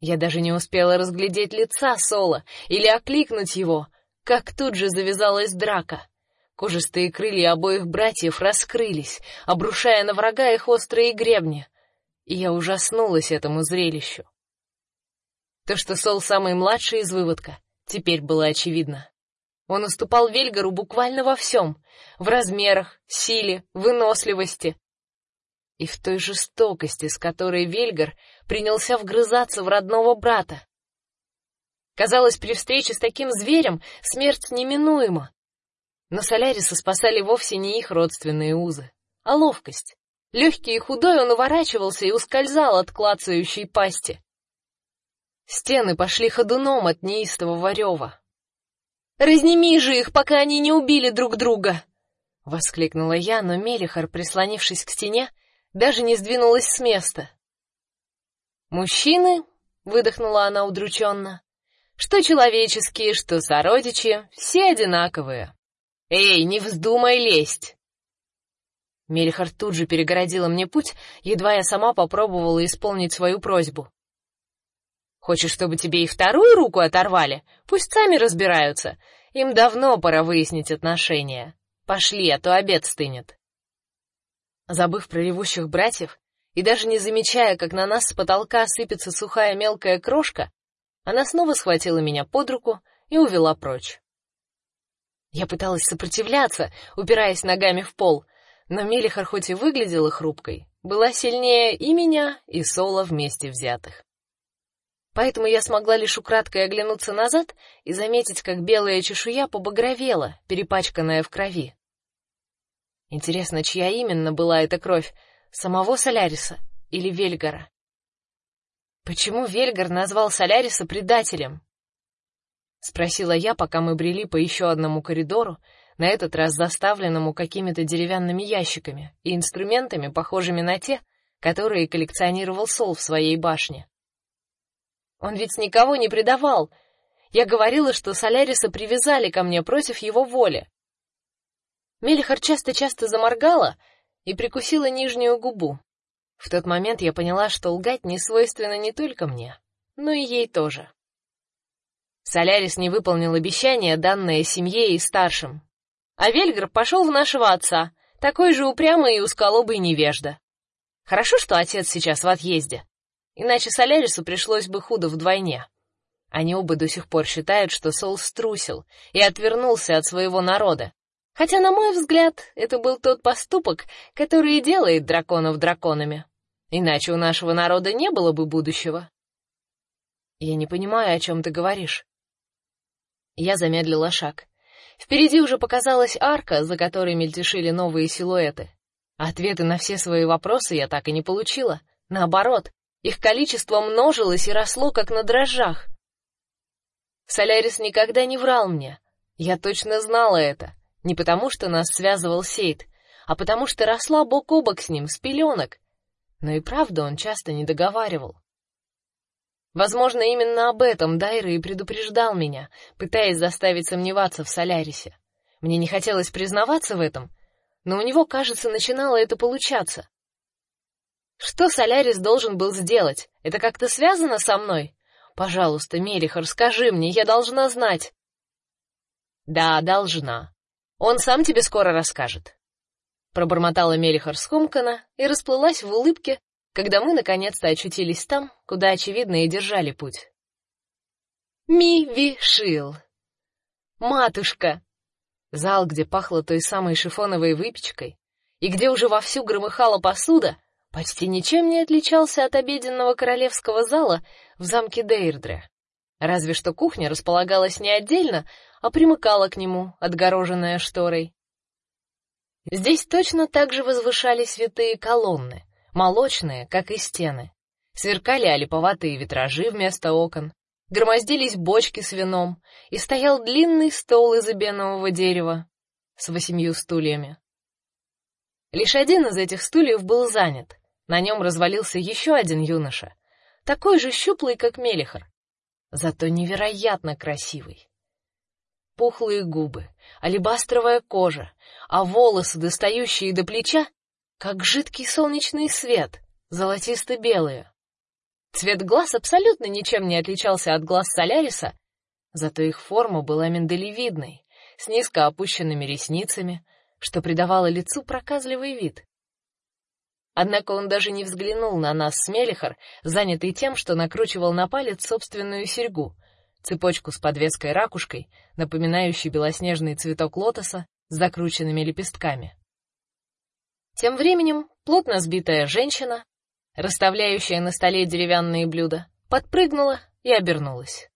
Я даже не успела разглядеть лица Сола или окликнуть его, как тут же завязалась драка. Кожистые крылья обоих братьев раскрылись, обрушая на врага их острые гребни, и я ужаснулась этому зрелищу. То, что Сол самый младший из выводка, теперь было очевидно. Он уступал Вельгару буквально во всем: в размерах, силе, выносливости и в той жестокости, с которой Вельгар принялся вгрызаться в родного брата. Казалось, при встрече с таким зверем смерть неминуема. Но Соляриса спасали вовсе не их родственные узы, а ловкость. Легкий и худой он уворачивался и ускользал от клацающей пасти. Стены пошли ходуном от неистового рева. «Разними же их, пока они не убили друг друга!» — воскликнула я, но Мелихар, прислонившись к стене, даже не сдвинулась с места. «Мужчины?» — выдохнула она удрученно. «Что человеческие, что сородичи, все одинаковые. Эй, не вздумай лезть!» Мельхар тут же перегородила мне путь, едва я сама попробовала исполнить свою просьбу. Хочешь, чтобы тебе и вторую руку оторвали? Пусть сами разбираются. Им давно пора выяснить отношения. Пошли, а то обед стынет. Забыв про ревущих братьев и даже не замечая, как на нас с потолка сыпется сухая мелкая крошка, она снова схватила меня под руку и увела прочь. Я пыталась сопротивляться, упираясь ногами в пол, но Мелихар хоть и выглядела хрупкой, была сильнее и меня, и Сола вместе взятых. Поэтому я смогла лишь украдкой оглянуться назад и заметить, как белая чешуя побагровела, перепачканная в крови. Интересно, чья именно была эта кровь, самого Соляриса или Вельгара? Почему Вельгар назвал Соляриса предателем? Спросила я, пока мы брели по еще одному коридору, на этот раз заставленному какими-то деревянными ящиками и инструментами, похожими на те, которые коллекционировал Сол в своей башне. Он ведь никого не предавал. Я говорила, что Соляриса привязали ко мне против его воли. Мелихар часто-часто заморгала и прикусила нижнюю губу. В тот момент я поняла, что лгать не свойственно не только мне, но и ей тоже. Солярис не выполнил обещание, данное семье и старшим. А Вельгр пошел в нашего отца, такой же упрямый и узколобый невежда. Хорошо, что отец сейчас в отъезде. Иначе Солярису пришлось бы худо вдвойне. Они оба до сих пор считают, что Сол струсил и отвернулся от своего народа. Хотя, на мой взгляд, это был тот поступок, который и делает драконов драконами. Иначе у нашего народа не было бы будущего. Я не понимаю, о чем ты говоришь. Я замедлила шаг. Впереди уже показалась арка, за которой мельтешили новые силуэты. Ответы на все свои вопросы я так и не получила. Наоборот, их количество множилось и росло, как на дрожжах. Солярис никогда не врал мне. Я точно знала это. Не потому, что нас связывал Сейд, а потому что росла бок о бок с ним с пеленок. Но и правда он часто не договаривал. Возможно, именно об этом Дайра и предупреждал меня, пытаясь заставить сомневаться в Солярисе. Мне не хотелось признаваться в этом, но у него, кажется, начинало это получаться. Что Солярис должен был сделать? Это как-то связано со мной? Пожалуйста, Мелихор, скажи мне, я должна знать. Да, должна. Он сам тебе скоро расскажет. Пробормотала Мелихор скомканно и расплылась в улыбке, когда мы наконец-то очутились там, куда очевидно и держали путь. Ми-ви-шил. Матушка. Зал, где пахло той самой шифоновой выпечкой и где уже вовсю громыхала посуда, почти ничем не отличался от обеденного королевского зала в замке Дейрдре. Разве что кухня располагалась не отдельно, а примыкала к нему, отгороженная шторой. Здесь точно так же возвышались святые колонны, молочные, как и стены. Сверкали олиповатые витражи вместо окон, громоздились бочки с вином, и стоял длинный стол из эбенового дерева с восемью стульями. Лишь один из этих стульев был занят, на нем развалился еще один юноша, такой же щуплый, как Мелихор, зато невероятно красивый. Пухлые губы, алебастровая кожа, а волосы, достающие до плеча, как жидкий солнечный свет, золотисто-белые. Цвет глаз абсолютно ничем не отличался от глаз Соляриса, зато их форма была миндалевидной, с низко опущенными ресницами, что придавало лицу проказливый вид. Однако он даже не взглянул на нас с Мелихор, занятый тем, что накручивал на палец собственную серьгу, цепочку с подвеской ракушкой, напоминающей белоснежный цветок лотоса с закрученными лепестками. Тем временем плотно сбитая женщина, расставляющая на столе деревянные блюда, подпрыгнула и обернулась.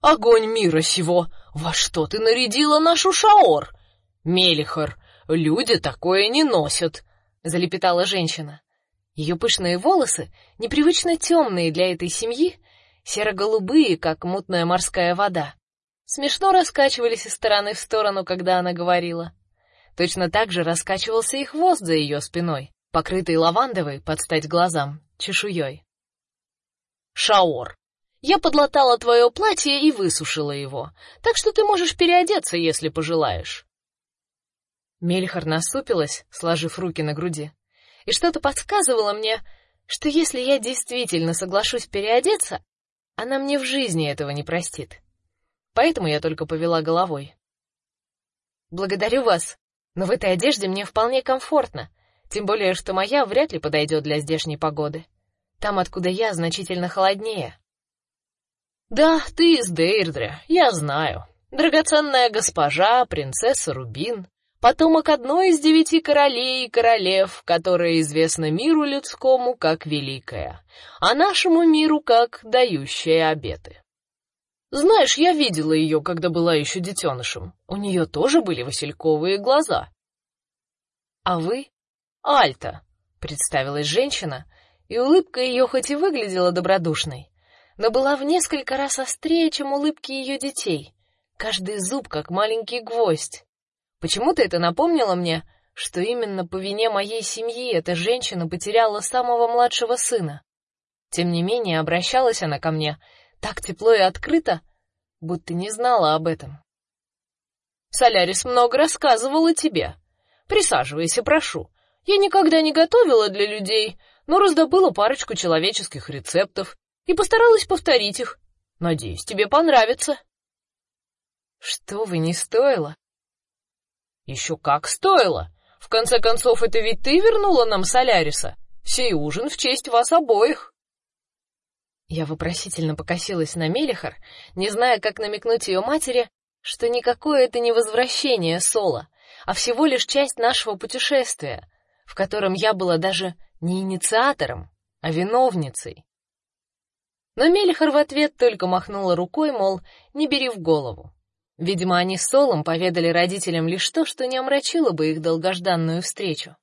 Огонь мира сего, во что ты нарядила нашу шаор? Мелихор, люди такое не носят залепетала женщина. Ее пышные волосы, непривычно темные для этой семьи, серо-голубые, как мутная морская вода, смешно раскачивались из стороны в сторону, когда она говорила. Точно так же раскачивался и хвост за ее спиной, покрытый лавандовой под стать глазам чешуей. Шаор, я подлатала твое платье и высушила его, так что ты можешь переодеться, если пожелаешь. Мельхар насупилась, сложив руки на груди, и что-то подсказывало мне, что если я действительно соглашусь переодеться, она мне в жизни этого не простит. Поэтому я только повела головой. Благодарю вас, но в этой одежде мне вполне комфортно, тем более что моя вряд ли подойдет для здешней погоды. Там, откуда я, значительно холоднее. Да, ты из Дейрдре, я знаю. Драгоценная госпожа, принцесса Рубин, потомок одной из девяти королей и королев, которая известна миру людскому как великая, а нашему миру как дающая обеты. Знаешь, я видела ее, когда была еще детенышем. У нее тоже были васильковые глаза. А вы? Альта, представилась женщина, и улыбка ее хоть и выглядела добродушной, но была в несколько раз острее, чем улыбки ее детей. Каждый зуб как маленький гвоздь. Почему-то это напомнило мне, что именно по вине моей семьи эта женщина потеряла самого младшего сына. Тем не менее, обращалась она ко мне так тепло и открыто, будто не знала об этом. Солярис много рассказывал о тебе. Присаживайся, прошу. Я никогда не готовила для людей, но раздобыла парочку человеческих рецептов и постаралась повторить их. Надеюсь, тебе понравится. Что вы не стоило? Еще как стоило. В конце концов, это ведь ты вернула нам Соляриса. Сей ужин в честь вас обоих. Я вопросительно покосилась на Мелихар, не зная, как намекнуть ее матери, что никакое это не возвращение Сола, а всего лишь часть нашего путешествия, в котором я была даже не инициатором, а виновницей. Но Мелихар в ответ только махнула рукой, мол, не бери в голову. Видимо, они с Солом поведали родителям лишь то, что не омрачило бы их долгожданную встречу.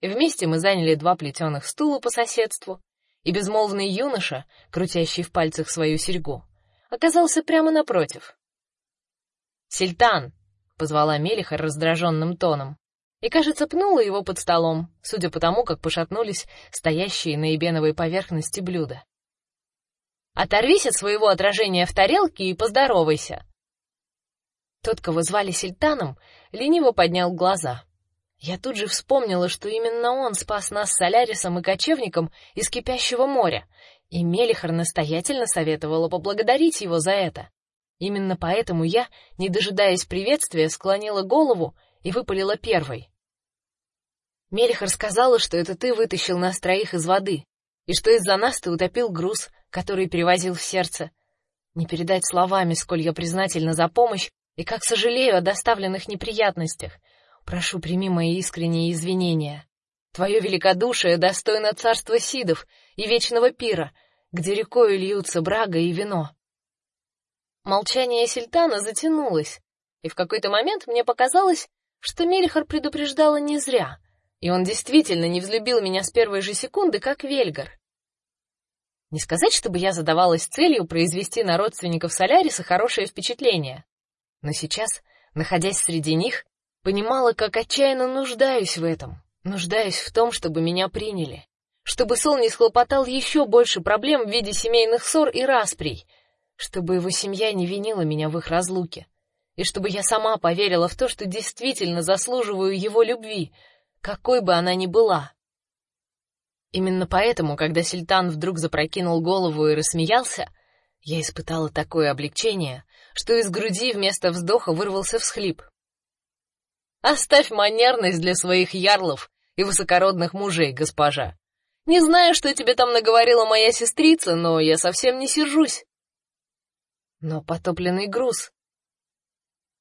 И вместе мы заняли два плетеных стула по соседству, и безмолвный юноша, крутящий в пальцах свою серьгу, оказался прямо напротив. «Сельтан!» — позвала Мелиха раздраженным тоном, и, кажется, пнула его под столом, судя по тому, как пошатнулись стоящие на эбеновой поверхности блюда. Оторвись от своего отражения в тарелке и поздоровайся. Тот, кого звали Сильтаном, лениво поднял глаза. Я тут же вспомнила, что именно он спас нас с Солярисом и кочевником из кипящего моря, и Мелихар настоятельно советовала поблагодарить его за это. Именно поэтому я, не дожидаясь приветствия, склонила голову и выпалила первой. Мелихар сказала, что это ты вытащил нас троих из воды, и что из-за нас ты утопил груз, который перевозил в сердце. Не передать словами, сколь я признательна за помощь и как сожалею о доставленных неприятностях. Прошу, прими мои искренние извинения. Твое великодушие достойно царства сидов и вечного пира, где рекой льются брага и вино. Молчание Сильтана затянулось, и в какой-то момент мне показалось, что Мельхар предупреждала не зря, и он действительно не взлюбил меня с первой же секунды, как Вельгар. Не сказать, чтобы я задавалась целью произвести на родственников Соляриса хорошее впечатление, но сейчас, находясь среди них, понимала, как отчаянно нуждаюсь в этом, нуждаюсь в том, чтобы меня приняли, чтобы Сол не схлопотал еще больше проблем в виде семейных ссор и расприй, чтобы его семья не винила меня в их разлуке, и чтобы я сама поверила в то, что действительно заслуживаю его любви, какой бы она ни была. Именно поэтому, когда Сильтан вдруг запрокинул голову и рассмеялся, я испытала такое облегчение, что из груди вместо вздоха вырвался всхлип. Оставь манерность для своих ярлов и высокородных мужей, госпожа. Не знаю, что тебе там наговорила моя сестрица, но я совсем не сержусь. Но потопленный груз.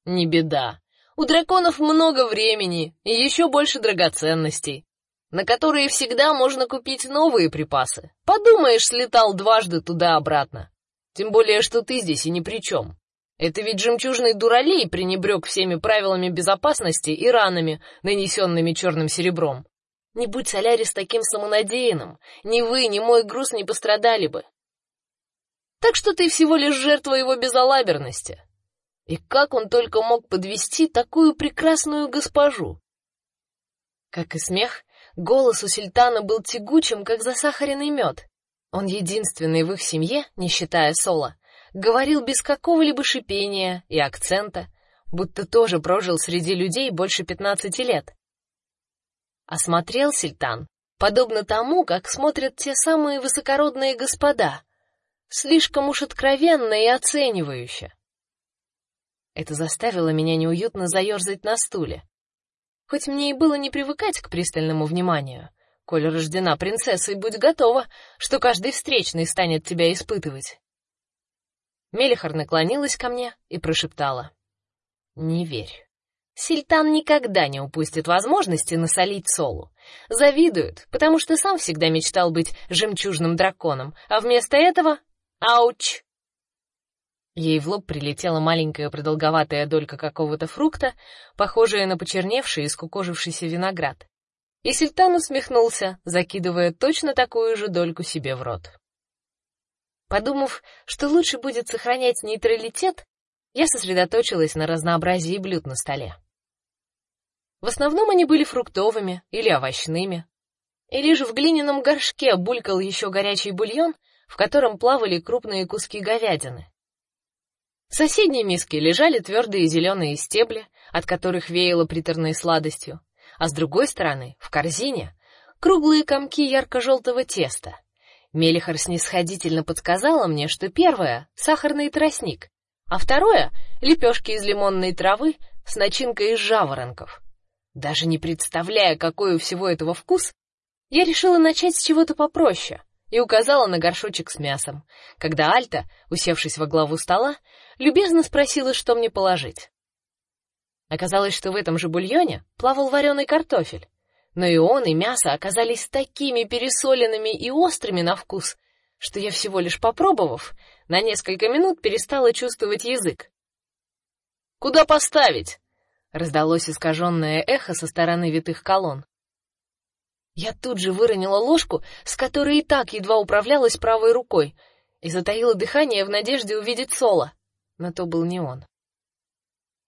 Не беда. У драконов много времени и еще больше драгоценностей, на которые всегда можно купить новые припасы. Подумаешь, слетал дважды туда-обратно. Тем более, что ты здесь и ни при чем. Это ведь жемчужный дуралей пренебрег всеми правилами безопасности и ранами, нанесенными черным серебром. Не будь Солярис таким самонадеянным, ни вы, ни мой груз не пострадали бы. Так что ты всего лишь жертва его безалаберности. И как он только мог подвести такую прекрасную госпожу? Как и смех, голос у Сильтана был тягучим, как засахаренный мед. Он единственный в их семье, не считая Сола, говорил без какого-либо шипения и акцента, будто тоже прожил среди людей больше пятнадцати лет. Осмотрел Сильтан, подобно тому, как смотрят те самые высокородные господа, слишком уж откровенно и оценивающе. Это заставило меня неуютно заерзать на стуле. Хоть мне и было не привыкать к пристальному вниманию, коль рождена принцессой, будь готова, что каждый встречный станет тебя испытывать. Мелихар наклонилась ко мне и прошептала: "Не верь. Сильтан никогда не упустит возможности насолить Солу. Завидует, потому что сам всегда мечтал быть жемчужным драконом, а вместо этого ауч. Ей в лоб прилетела маленькая продолговатая долька какого-то фрукта, похожая на почерневший и скукожившийся виноград. И Сильтан усмехнулся, закидывая точно такую же дольку себе в рот. Подумав, что лучше будет сохранять нейтралитет, я сосредоточилась на разнообразии блюд на столе. В основном они были фруктовыми или овощными. И лишь в глиняном горшке булькал еще горячий бульон, в котором плавали крупные куски говядины. В соседней миске лежали твердые зеленые стебли, от которых веяло приторной сладостью, а с другой стороны, в корзине, круглые комки ярко-желтого теста, Мелихар снисходительно подсказала мне, что первое сахарный тростник, а второе лепешки из лимонной травы с начинкой из жаворонков. Даже не представляя, какой у всего этого вкус, я решила начать с чего-то попроще и указала на горшочек с мясом, когда Альта, усевшись во главу стола, любезно спросила, что мне положить. Оказалось, что в этом же бульоне плавал вареный картофель, но и он, и мясо оказались такими пересоленными и острыми на вкус, что я всего лишь попробовав, на несколько минут перестала чувствовать язык. Куда поставить? раздалось искаженное эхо со стороны витых колонн. Я тут же выронила ложку, с которой и так едва управлялась правой рукой, и затаила дыхание в надежде увидеть Сола, но то был не он.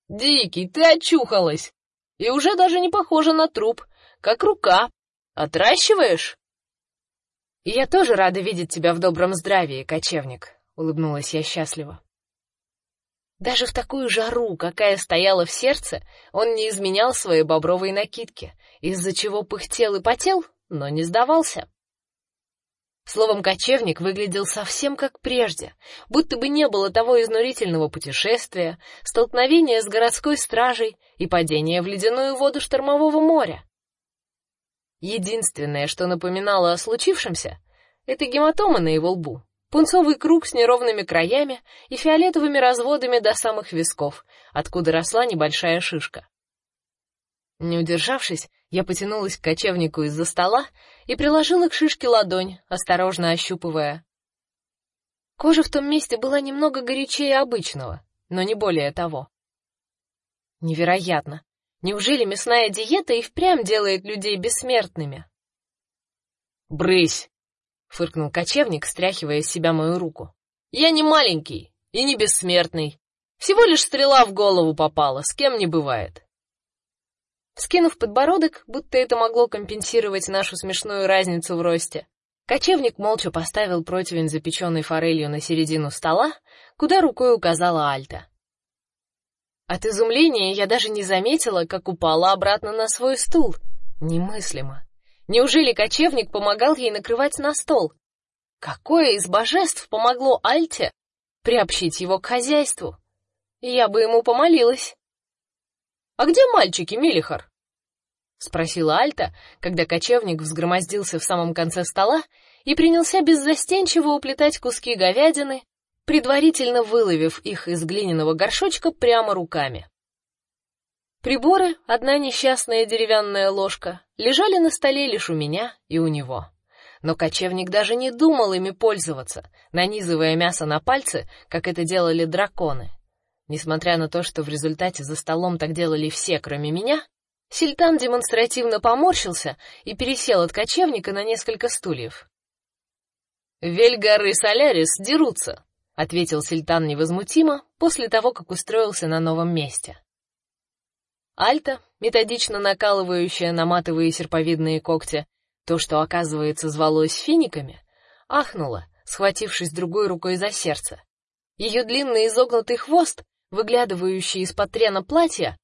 Дикий, ты очухалась, и уже даже не похожа на труп как рука. Отращиваешь? И я тоже рада видеть тебя в добром здравии, кочевник, улыбнулась я счастливо. Даже в такую жару, какая стояла в сердце, он не изменял своей бобровой накидки, из-за чего пыхтел и потел, но не сдавался. Словом, кочевник выглядел совсем как прежде, будто бы не было того изнурительного путешествия, столкновения с городской стражей и падения в ледяную воду штормового моря. Единственное, что напоминало о случившемся, это гематома на его лбу, пунцовый круг с неровными краями и фиолетовыми разводами до самых висков, откуда росла небольшая шишка. Не удержавшись, я потянулась к кочевнику из-за стола и приложила к шишке ладонь, осторожно ощупывая. Кожа в том месте была немного горячее обычного, но не более того. Невероятно. Неужели мясная диета и впрямь делает людей бессмертными? Брысь, фыркнул кочевник, стряхивая с себя мою руку. Я не маленький и не бессмертный. Всего лишь стрела в голову попала, с кем не бывает. Скинув подбородок, будто это могло компенсировать нашу смешную разницу в росте, кочевник молча поставил противень запеченной форелью на середину стола, куда рукой указала Альта. От изумления я даже не заметила, как упала обратно на свой стул. Немыслимо. Неужели кочевник помогал ей накрывать на стол? Какое из божеств помогло Альте приобщить его к хозяйству? Я бы ему помолилась. А где мальчики, Мелихар? спросила Альта, когда кочевник взгромоздился в самом конце стола и принялся беззастенчиво уплетать куски говядины, предварительно выловив их из глиняного горшочка прямо руками. Приборы, одна несчастная деревянная ложка, лежали на столе лишь у меня и у него. Но кочевник даже не думал ими пользоваться, нанизывая мясо на пальцы, как это делали драконы. Несмотря на то, что в результате за столом так делали все, кроме меня, Сильтан демонстративно поморщился и пересел от кочевника на несколько стульев. Вельгар и Солярис дерутся, ответил Сильтан невозмутимо после того, как устроился на новом месте. Альта, методично накалывающая на матовые серповидные когти то, что оказывается звалось финиками, ахнула, схватившись другой рукой за сердце. Ее длинный изогнутый хвост, выглядывающий из-под трена платья,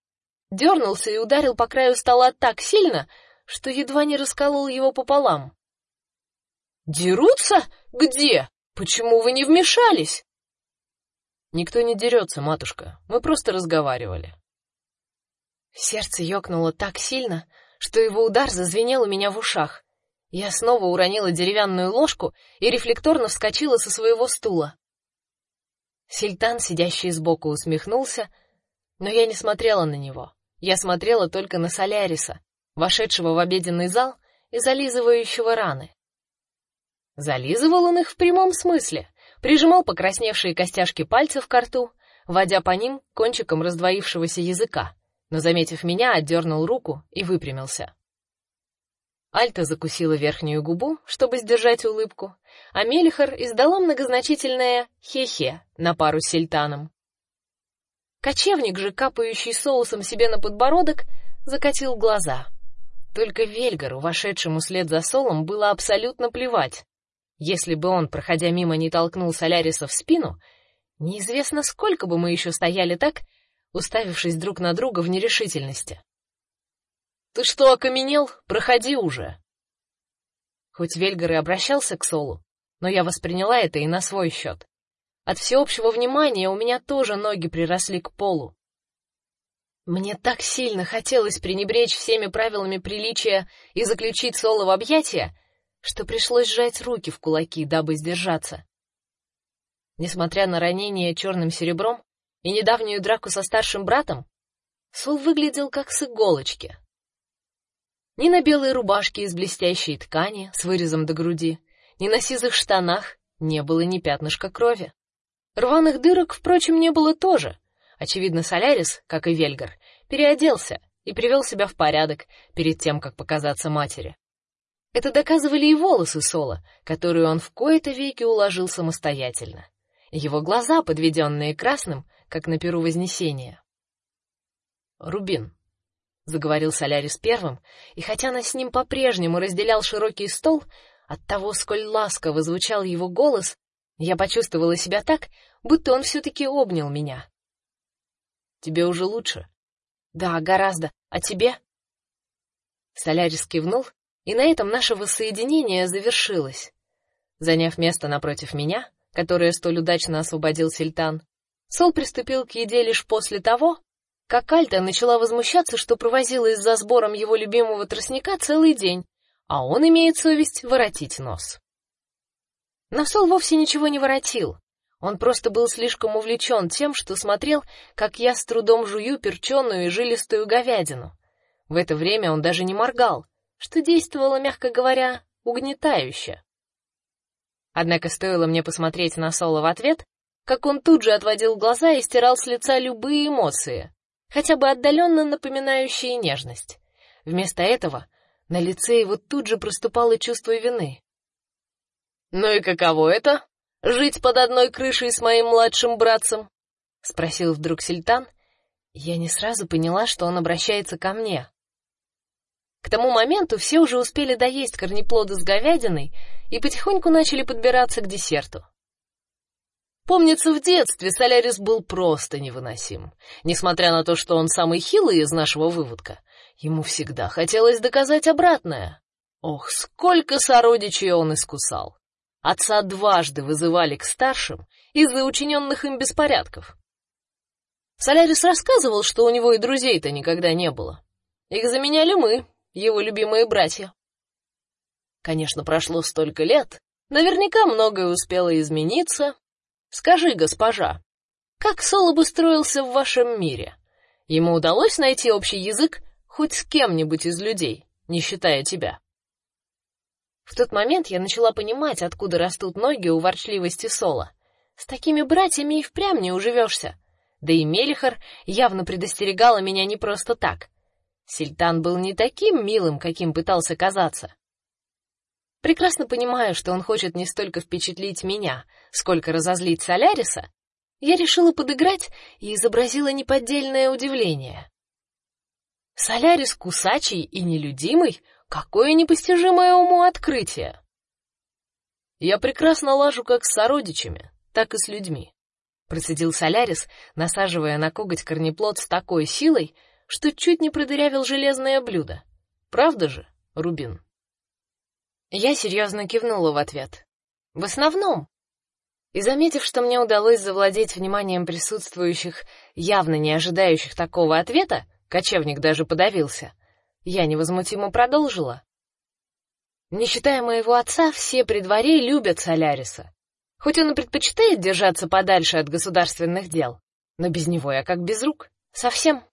дернулся и ударил по краю стола так сильно, что едва не расколол его пополам. Дерутся? Где? Почему вы не вмешались? Никто не дерется, матушка. Мы просто разговаривали. Сердце ёкнуло так сильно, что его удар зазвенел у меня в ушах. Я снова уронила деревянную ложку и рефлекторно вскочила со своего стула. Сильтан, сидящий сбоку, усмехнулся, но я не смотрела на него. Я смотрела только на Соляриса, вошедшего в обеденный зал и зализывающего раны. Зализывал он их в прямом смысле, прижимал покрасневшие костяшки пальцев к рту, водя по ним кончиком раздвоившегося языка, но заметив меня, отдернул руку и выпрямился. Альта закусила верхнюю губу, чтобы сдержать улыбку, а Мелихар издала многозначительное хе-хе на пару с Сельтаном. Кочевник же, капающий соусом себе на подбородок, закатил глаза. Только Вельгару, вошедшему след за Солом, было абсолютно плевать. Если бы он, проходя мимо, не толкнул Соляриса в спину, неизвестно, сколько бы мы еще стояли так, уставившись друг на друга в нерешительности. Ты что, окаменел? Проходи уже. Хоть Вельгар и обращался к Солу, но я восприняла это и на свой счет. От всеобщего внимания у меня тоже ноги приросли к полу. Мне так сильно хотелось пренебречь всеми правилами приличия и заключить Соло в объятия, что пришлось сжать руки в кулаки, дабы сдержаться. Несмотря на ранение черным серебром и недавнюю драку со старшим братом, Сол выглядел как с иголочки. Ни на белой рубашке из блестящей ткани с вырезом до груди, ни на сизых штанах не было ни пятнышка крови. Рваных дырок, впрочем, не было тоже. Очевидно, Солярис, как и Вельгар, переоделся и привел себя в порядок перед тем, как показаться матери. Это доказывали и волосы Сола, которые он в кои-то веки уложил самостоятельно. Его глаза, подведенные красным, как на перу Вознесения. Рубин, заговорил Солярис первым, и хотя нас с ним по-прежнему разделял широкий стол, от того, сколь ласково звучал его голос, Я почувствовала себя так, будто он все-таки обнял меня. Тебе уже лучше? Да, гораздо. А тебе? Солярис кивнул, и на этом наше воссоединение завершилось. Заняв место напротив меня, которое столь удачно освободил Сельтан, Сол приступил к еде лишь после того, как Альта начала возмущаться, что провозилась за сбором его любимого тростника целый день, а он имеет совесть воротить нос. Но Сол вовсе ничего не воротил. Он просто был слишком увлечен тем, что смотрел, как я с трудом жую перченую и жилистую говядину. В это время он даже не моргал, что действовало, мягко говоря, угнетающе. Однако стоило мне посмотреть на Соло в ответ, как он тут же отводил глаза и стирал с лица любые эмоции, хотя бы отдаленно напоминающие нежность. Вместо этого на лице его тут же проступало чувство вины. Ну и каково это жить под одной крышей с моим младшим братцем? спросил вдруг Сельтан. Я не сразу поняла, что он обращается ко мне. К тому моменту все уже успели доесть корнеплоды с говядиной и потихоньку начали подбираться к десерту. Помнится, в детстве Солярис был просто невыносим. Несмотря на то, что он самый хилый из нашего выводка, ему всегда хотелось доказать обратное. Ох, сколько сородичей он искусал. Отца дважды вызывали к старшим из-за учиненных им беспорядков. Солярис рассказывал, что у него и друзей-то никогда не было. Их заменяли мы, его любимые братья. Конечно, прошло столько лет, наверняка многое успело измениться, Скажи, госпожа, как Сол обустроился в вашем мире? Ему удалось найти общий язык хоть с кем-нибудь из людей, не считая тебя? В тот момент я начала понимать, откуда растут ноги у ворчливости Сола. С такими братьями и впрямь не уживешься. Да и Мелихар явно предостерегала меня не просто так. Сильтан был не таким милым, каким пытался казаться. Прекрасно понимаю, что он хочет не столько впечатлить меня, сколько разозлить Соляриса. Я решила подыграть и изобразила неподдельное удивление. Солярис кусачий и нелюдимый, какое непостижимое уму открытие. Я прекрасно лажу как с сородичами, так и с людьми, процедил Солярис, насаживая на коготь корнеплод с такой силой, что чуть не продырявил железное блюдо. Правда же, Рубин? Я серьезно кивнула в ответ. В основном. И заметив, что мне удалось завладеть вниманием присутствующих, явно не ожидающих такого ответа, кочевник даже подавился. Я невозмутимо продолжила. Не считая моего отца, все при дворе любят Соляриса. Хоть он и предпочитает держаться подальше от государственных дел, но без него я как без рук, совсем.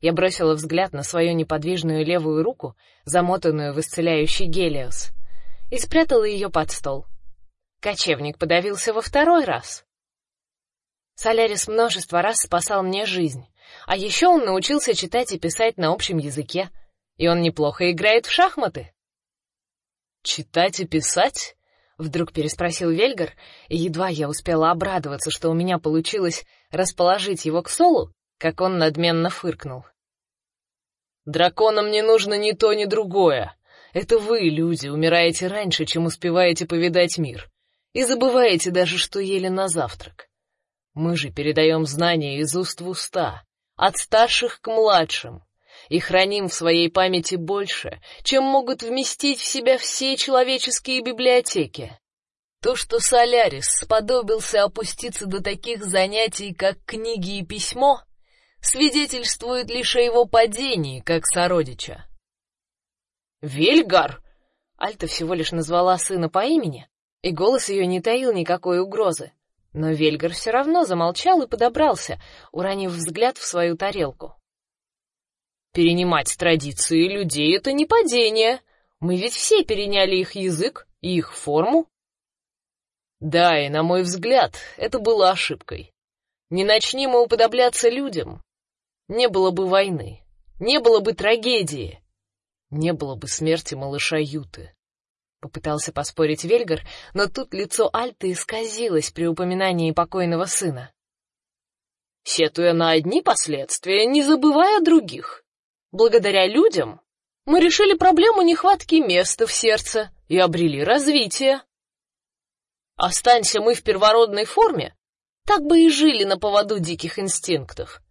Я бросила взгляд на свою неподвижную левую руку, замотанную в исцеляющий гелиос, и спрятала ее под стол. Кочевник подавился во второй раз. Солярис множество раз спасал мне жизнь, а еще он научился читать и писать на общем языке, и он неплохо играет в шахматы. Читать и писать? Вдруг переспросил Вельгар, и едва я успела обрадоваться, что у меня получилось расположить его к солу, как он надменно фыркнул. Драконам не нужно ни то, ни другое. Это вы, люди, умираете раньше, чем успеваете повидать мир, и забываете даже, что ели на завтрак. Мы же передаем знания из уст в уста, от старших к младшим, и храним в своей памяти больше, чем могут вместить в себя все человеческие библиотеки. То, что Солярис сподобился опуститься до таких занятий, как книги и письмо, свидетельствует лишь о его падении, как сородича. Вельгар! Альта всего лишь назвала сына по имени, и голос ее не таил никакой угрозы. Но Вельгар все равно замолчал и подобрался, уронив взгляд в свою тарелку. Перенимать традиции людей — это не падение. Мы ведь все переняли их язык и их форму. Да, и на мой взгляд, это было ошибкой. Не начни мы уподобляться людям, не было бы войны, не было бы трагедии, не было бы смерти малыша Юты. Попытался поспорить Вельгар, но тут лицо Альты исказилось при упоминании покойного сына. Сетуя на одни последствия, не забывая о других. Благодаря людям мы решили проблему нехватки места в сердце и обрели развитие. Останься мы в первородной форме, так бы и жили на поводу диких инстинктов.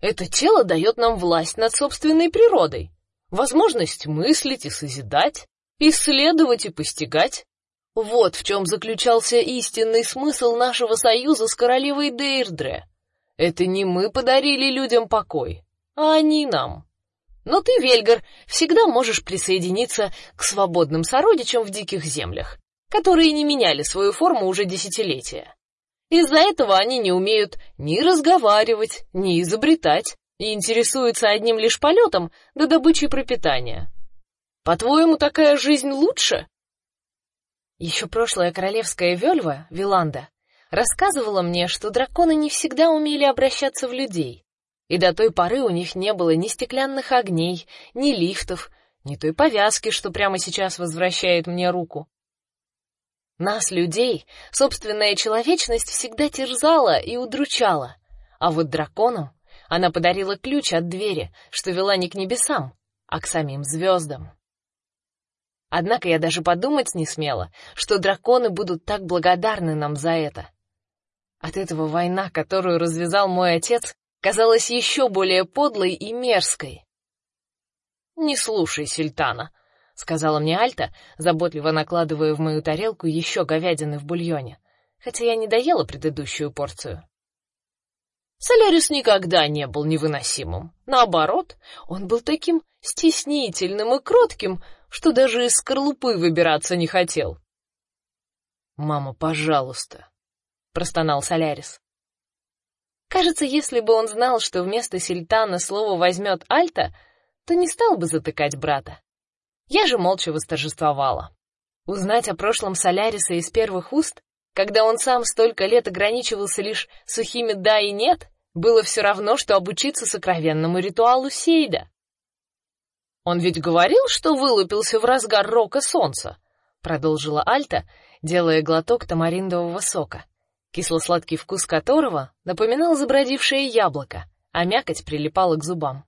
Это тело дает нам власть над собственной природой, возможность мыслить и созидать, исследовать и постигать. Вот в чем заключался истинный смысл нашего союза с королевой Дейрдре. Это не мы подарили людям покой, а они нам. Но ты, Вельгар, всегда можешь присоединиться к свободным сородичам в диких землях, которые не меняли свою форму уже десятилетия. Из-за этого они не умеют ни разговаривать, ни изобретать и интересуются одним лишь полетом до добычи пропитания. По-твоему, такая жизнь лучше? Еще прошлая королевская вельва, Виланда, рассказывала мне, что драконы не всегда умели обращаться в людей, и до той поры у них не было ни стеклянных огней, ни лифтов, ни той повязки, что прямо сейчас возвращает мне руку. Нас, людей, собственная человечность всегда терзала и удручала, а вот драконам она подарила ключ от двери, что вела не к небесам, а к самим звездам. Однако я даже подумать не смела, что драконы будут так благодарны нам за это. От этого война, которую развязал мой отец, казалась еще более подлой и мерзкой. Не слушай Сильтана, сказала мне Альта, заботливо накладывая в мою тарелку еще говядины в бульоне, хотя я не доела предыдущую порцию. Солярис никогда не был невыносимым. Наоборот, он был таким стеснительным и кротким, что даже из скорлупы выбираться не хотел. «Мама, пожалуйста», — простонал Солярис. Кажется, если бы он знал, что вместо Сильтана слово возьмет Альта, то не стал бы затыкать брата. Я же молча восторжествовала. Узнать о прошлом Соляриса из первых уст, когда он сам столько лет ограничивался лишь сухими «да» и «нет», было все равно, что обучиться сокровенному ритуалу Сейда. «Он ведь говорил, что вылупился в разгар рока солнца», — продолжила Альта, делая глоток тамариндового сока, кисло-сладкий вкус которого напоминал забродившее яблоко, а мякоть прилипала к зубам.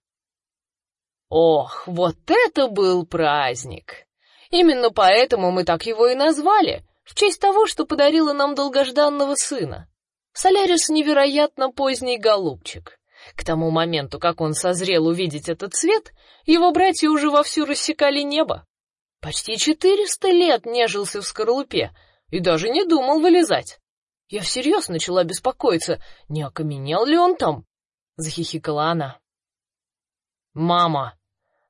Ох, вот это был праздник! Именно поэтому мы так его и назвали, в честь того, что подарила нам долгожданного сына. Солярис невероятно поздний голубчик. К тому моменту, как он созрел увидеть этот цвет, его братья уже вовсю рассекали небо. Почти четыреста лет нежился в скорлупе и даже не думал вылезать. Я всерьез начала беспокоиться, не окаменел ли он там, захихикала она. Мама,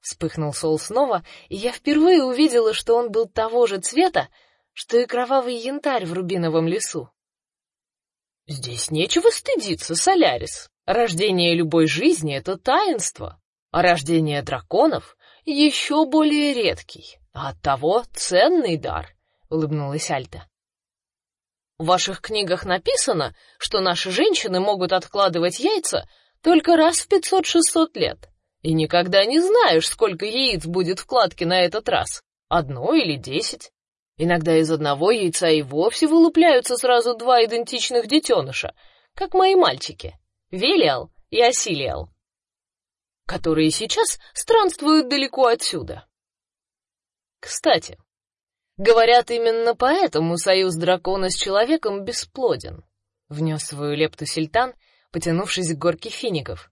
Вспыхнул Сол снова, и я впервые увидела, что он был того же цвета, что и кровавый янтарь в рубиновом лесу. Здесь нечего стыдиться, Солярис. Рождение любой жизни это таинство, а рождение драконов еще более редкий, а оттого ценный дар, улыбнулась Альта. В ваших книгах написано, что наши женщины могут откладывать яйца только раз в пятьсот-шестьсот лет. И никогда не знаешь, сколько яиц будет в кладке на этот раз. Одно или десять. Иногда из одного яйца и вовсе вылупляются сразу два идентичных детеныша, как мои мальчики, Велиал и Асилиал, которые сейчас странствуют далеко отсюда. Кстати, говорят, именно поэтому союз дракона с человеком бесплоден, внес свою лепту Сильтан, потянувшись к горке фиников.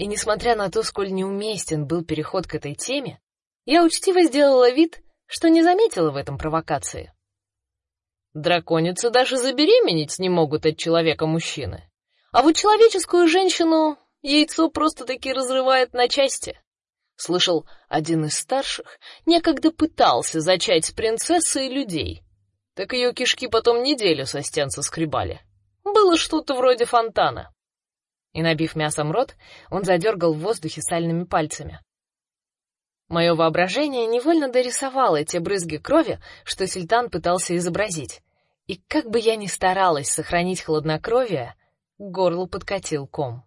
И несмотря на то, сколь неуместен был переход к этой теме, я учтиво сделала вид, что не заметила в этом провокации. Драконицы даже забеременеть не могут от человека мужчины. А вот человеческую женщину яйцо просто-таки разрывает на части. Слышал, один из старших некогда пытался зачать с принцессой людей. Так ее кишки потом неделю со стен соскребали. Было что-то вроде фонтана и, набив мясом рот, он задергал в воздухе сальными пальцами. Мое воображение невольно дорисовало те брызги крови, что Сильтан пытался изобразить. И как бы я ни старалась сохранить хладнокровие, к горлу подкатил ком.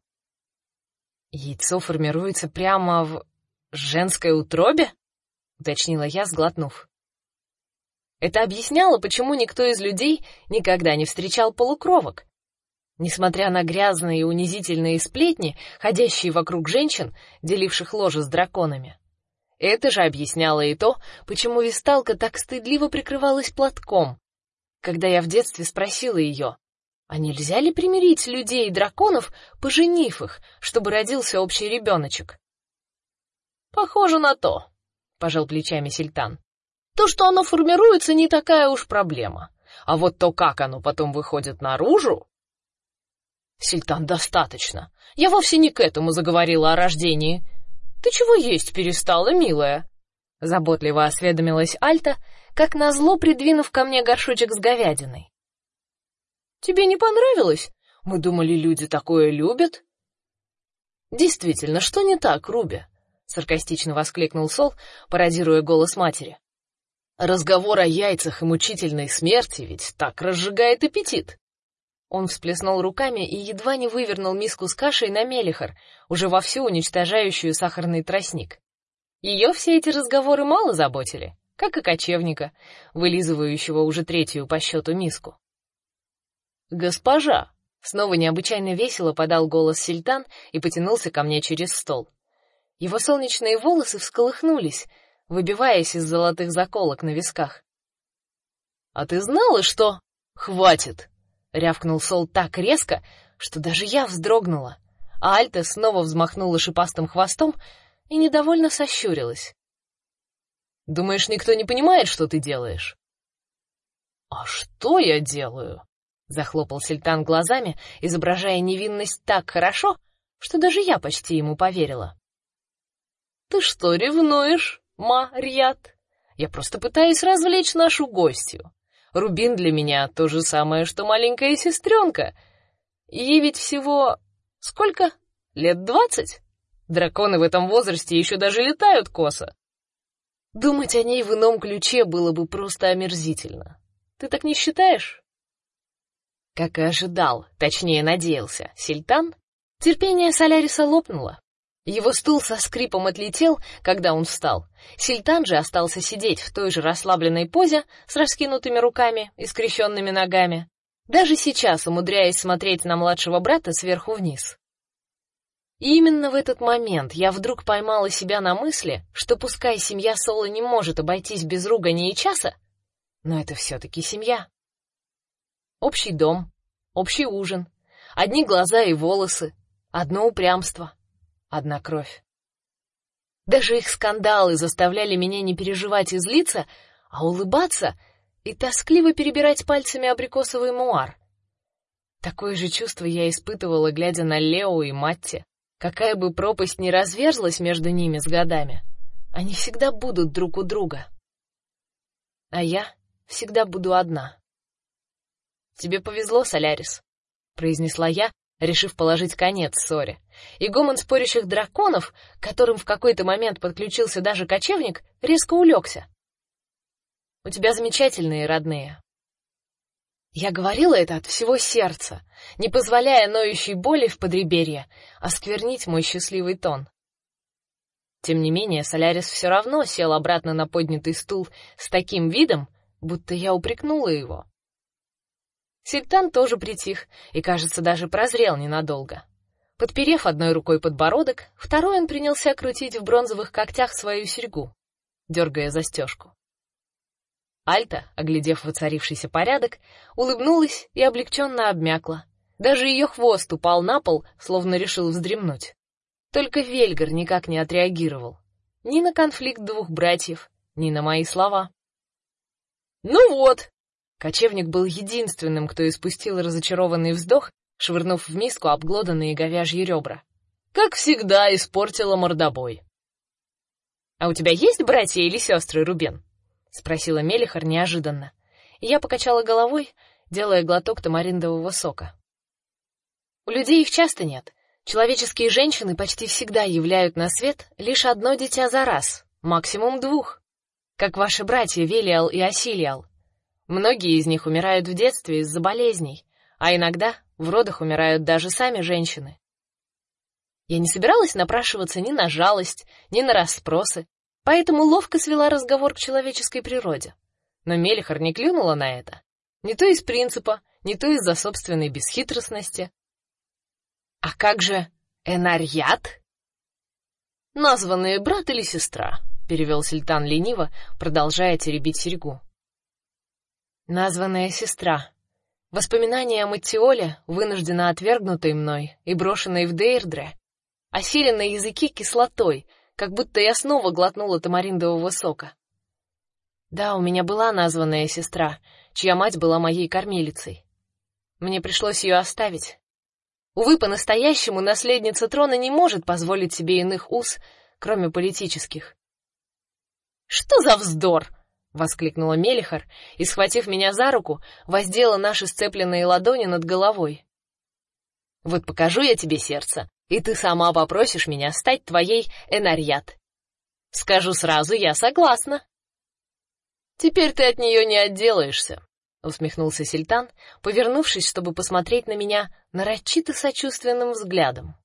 Яйцо формируется прямо в женской утробе? уточнила я, сглотнув. Это объясняло, почему никто из людей никогда не встречал полукровок, Несмотря на грязные и унизительные сплетни, ходящие вокруг женщин, деливших ложе с драконами. Это же объясняло и то, почему Висталка так стыдливо прикрывалась платком. когда я в детстве спросила ее, а нельзя ли примирить людей и драконов, поженив их, чтобы родился общий ребеночек? Похоже на то, пожал плечами Сильтан. То, что оно формируется, не такая уж проблема. А вот то, как оно потом выходит наружу... Сильтан, достаточно. Я вовсе не к этому заговорила о рождении. Ты чего есть перестала, милая? Заботливо осведомилась Альта, как назло придвинув ко мне горшочек с говядиной. Тебе не понравилось? Мы думали, люди такое любят. Действительно, что не так, Руби? саркастично воскликнул Сол, пародируя голос матери. Разговор о яйцах и мучительной смерти ведь так разжигает аппетит. Он всплеснул руками и едва не вывернул миску с кашей на мелихор, уже вовсю уничтожающую сахарный тростник. Ее все эти разговоры мало заботили, как и кочевника, вылизывающего уже третью по счету миску. Госпожа, снова необычайно весело подал голос Сильтан и потянулся ко мне через стол. Его солнечные волосы всколыхнулись, выбиваясь из золотых заколок на висках. А ты знала, что хватит? Рявкнул Сол так резко, что даже я вздрогнула. А Альта снова взмахнула шипастым хвостом и недовольно сощурилась. Думаешь, никто не понимает, что ты делаешь? А что я делаю? захлопал Сельтан глазами, изображая невинность так хорошо, что даже я почти ему поверила. Ты что, ревнуешь, Марьят? Я просто пытаюсь развлечь нашу гостью. Рубин для меня то же самое, что маленькая сестренка. Ей ведь всего сколько? Лет двадцать? Драконы в этом возрасте еще даже летают косо. Думать о ней в ином ключе было бы просто омерзительно. Ты так не считаешь? Как и ожидал, точнее надеялся, Сильтан, терпение Соляриса лопнуло. Его стул со скрипом отлетел, когда он встал. Сильтан же остался сидеть в той же расслабленной позе с раскинутыми руками и скрещенными ногами, даже сейчас умудряясь смотреть на младшего брата сверху вниз. И именно в этот момент я вдруг поймала себя на мысли, что пускай семья Соло не может обойтись без ругани и часа, но это все таки семья. Общий дом, общий ужин, одни глаза и волосы, одно упрямство — одна кровь. Даже их скандалы заставляли меня не переживать и злиться, а улыбаться и тоскливо перебирать пальцами абрикосовый муар. Такое же чувство я испытывала, глядя на Лео и Матти. Какая бы пропасть ни разверзлась между ними с годами, они всегда будут друг у друга. А я всегда буду одна. Тебе повезло, Солярис, произнесла я, решив положить конец ссоре. И гомон спорящих драконов, к которым в какой-то момент подключился даже кочевник, резко улегся. У тебя замечательные родные. Я говорила это от всего сердца, не позволяя ноющей боли в подреберье осквернить мой счастливый тон. Тем не менее, Солярис все равно сел обратно на поднятый стул с таким видом, будто я упрекнула его. Сильтан тоже притих и, кажется, даже прозрел ненадолго. Подперев одной рукой подбородок, второй он принялся крутить в бронзовых когтях свою серьгу, дергая застежку. Альта, оглядев воцарившийся порядок, улыбнулась и облегченно обмякла. Даже ее хвост упал на пол, словно решил вздремнуть. Только Вельгар никак не отреагировал. Ни на конфликт двух братьев, ни на мои слова. «Ну вот!» Кочевник был единственным, кто испустил разочарованный вздох, швырнув в миску обглоданные говяжьи ребра. Как всегда, испортила мордобой. А у тебя есть братья или сестры, Рубен? спросила Мелихар неожиданно. Я покачала головой, делая глоток тамариндового сока. У людей их часто нет. Человеческие женщины почти всегда являют на свет лишь одно дитя за раз, максимум двух, как ваши братья Велиал и Асилиал. Многие из них умирают в детстве из-за болезней, а иногда в родах умирают даже сами женщины. Я не собиралась напрашиваться ни на жалость, ни на расспросы, поэтому ловко свела разговор к человеческой природе. Но Мелихар не клюнула на это. Не то из принципа, не то из-за собственной бесхитростности. А как же Энарьят? Названные брат или сестра, перевел Сильтан лениво, продолжая теребить серьгу. Названная сестра. Воспоминания о Матиоле, вынужденно отвергнутой мной и брошенной в Дейрдре, осели на языке кислотой, как будто я снова глотнула тамариндового сока. Да, у меня была названная сестра, чья мать была моей кормилицей. Мне пришлось ее оставить. Увы, по-настоящему наследница трона не может позволить себе иных уз, кроме политических. Что за вздор! Воскликнула Мелихар и, схватив меня за руку, воздела наши сцепленные ладони над головой. Вот покажу я тебе сердце, и ты сама попросишь меня стать твоей Энарьят. Скажу сразу, я согласна. Теперь ты от нее не отделаешься, усмехнулся Сильтан, повернувшись, чтобы посмотреть на меня нарочито сочувственным взглядом.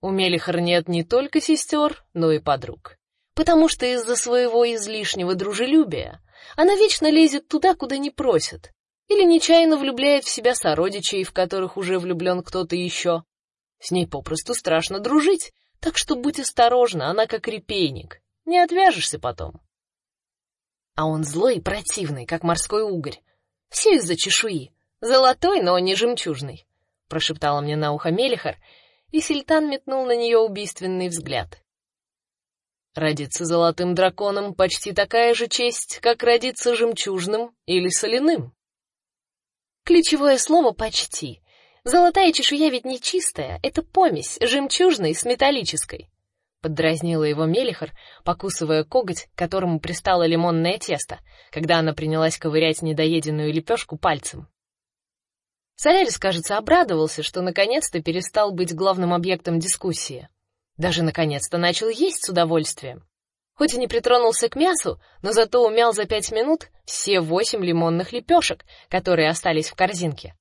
У Мелихар нет не только сестер, но и подруг потому что из-за своего излишнего дружелюбия она вечно лезет туда, куда не просят, или нечаянно влюбляет в себя сородичей, в которых уже влюблен кто-то еще. С ней попросту страшно дружить, так что будь осторожна, она как репейник, не отвяжешься потом. А он злой и противный, как морской угорь. Все из-за чешуи, золотой, но не жемчужный, прошептала мне на ухо Мелихар, и Сильтан метнул на нее убийственный взгляд. Родиться золотым драконом почти такая же честь, как родиться жемчужным или соляным. Ключевое слово почти. Золотая чешуя ведь не чистая, это помесь жемчужной с металлической. Поддразнила его Мелихар, покусывая коготь, которому пристало лимонное тесто, когда она принялась ковырять недоеденную лепешку пальцем. Солярис, кажется, обрадовался, что наконец-то перестал быть главным объектом дискуссии. Даже наконец-то начал есть с удовольствием. Хоть и не притронулся к мясу, но зато умял за пять минут все восемь лимонных лепешек, которые остались в корзинке.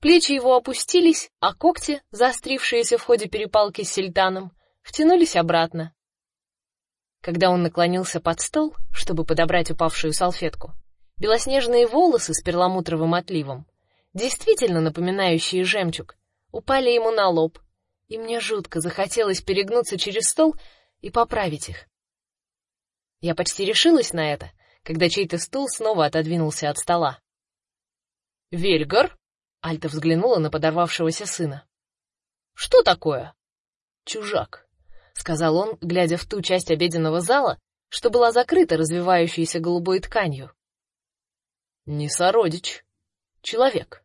Плечи его опустились, а когти, заострившиеся в ходе перепалки с сельтаном, втянулись обратно. Когда он наклонился под стол, чтобы подобрать упавшую салфетку, белоснежные волосы с перламутровым отливом, действительно напоминающие жемчуг, упали ему на лоб, и мне жутко захотелось перегнуться через стол и поправить их. Я почти решилась на это, когда чей-то стул снова отодвинулся от стола. Вельгар, Альта взглянула на подорвавшегося сына. Что такое? Чужак, сказал он, глядя в ту часть обеденного зала, что была закрыта развивающейся голубой тканью. Не сородич, человек.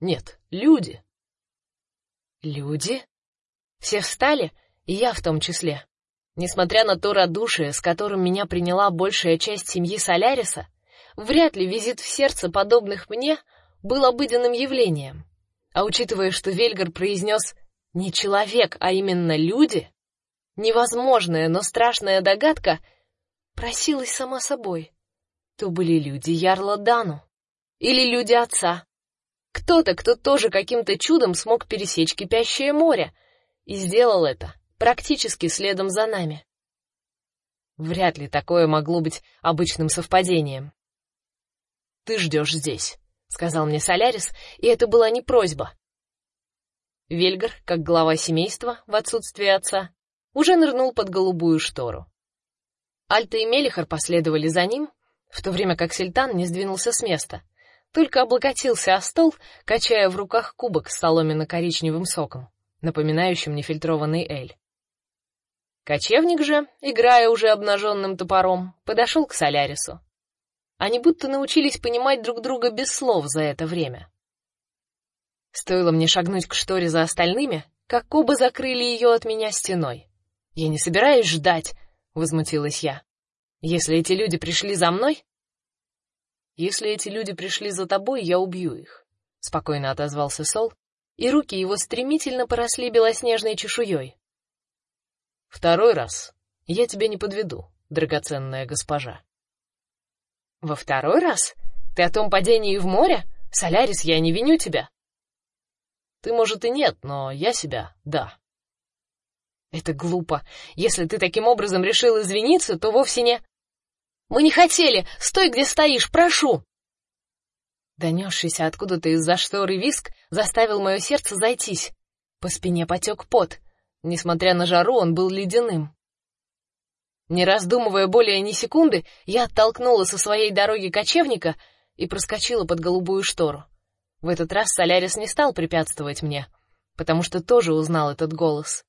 Нет, люди. Люди? Все встали, и я в том числе. Несмотря на то радушие, с которым меня приняла большая часть семьи Соляриса, вряд ли визит в сердце подобных мне был обыденным явлением. А учитывая, что Вельгар произнес не человек, а именно люди, невозможная, но страшная догадка просилась сама собой. То были люди Ярла Дану или люди отца. Кто-то, кто тоже каким-то чудом смог пересечь кипящее море и сделал это практически следом за нами. Вряд ли такое могло быть обычным совпадением. Ты ждешь здесь, сказал мне Солярис, и это была не просьба. Вельгар, как глава семейства в отсутствие отца, уже нырнул под голубую штору. Альта и Мелихар последовали за ним, в то время как Сельтан не сдвинулся с места только облокотился о стол, качая в руках кубок с соломенно-коричневым соком, напоминающим нефильтрованный эль. Кочевник же, играя уже обнаженным топором, подошел к Солярису. Они будто научились понимать друг друга без слов за это время. Стоило мне шагнуть к шторе за остальными, как оба закрыли ее от меня стеной. Я не собираюсь ждать, возмутилась я. Если эти люди пришли за мной, если эти люди пришли за тобой, я убью их, спокойно отозвался Сол, и руки его стремительно поросли белоснежной чешуей. Второй раз я тебя не подведу, драгоценная госпожа. Во второй раз? Ты о том падении в море? Солярис, я не виню тебя. Ты, может, и нет, но я себя, да. Это глупо. Если ты таким образом решил извиниться, то вовсе не мы не хотели! Стой, где стоишь, прошу!» Донесшийся откуда-то из-за шторы виск заставил мое сердце зайтись. По спине потек пот. Несмотря на жару, он был ледяным. Не раздумывая более ни секунды, я оттолкнула со своей дороги кочевника и проскочила под голубую штору. В этот раз Солярис не стал препятствовать мне, потому что тоже узнал этот голос.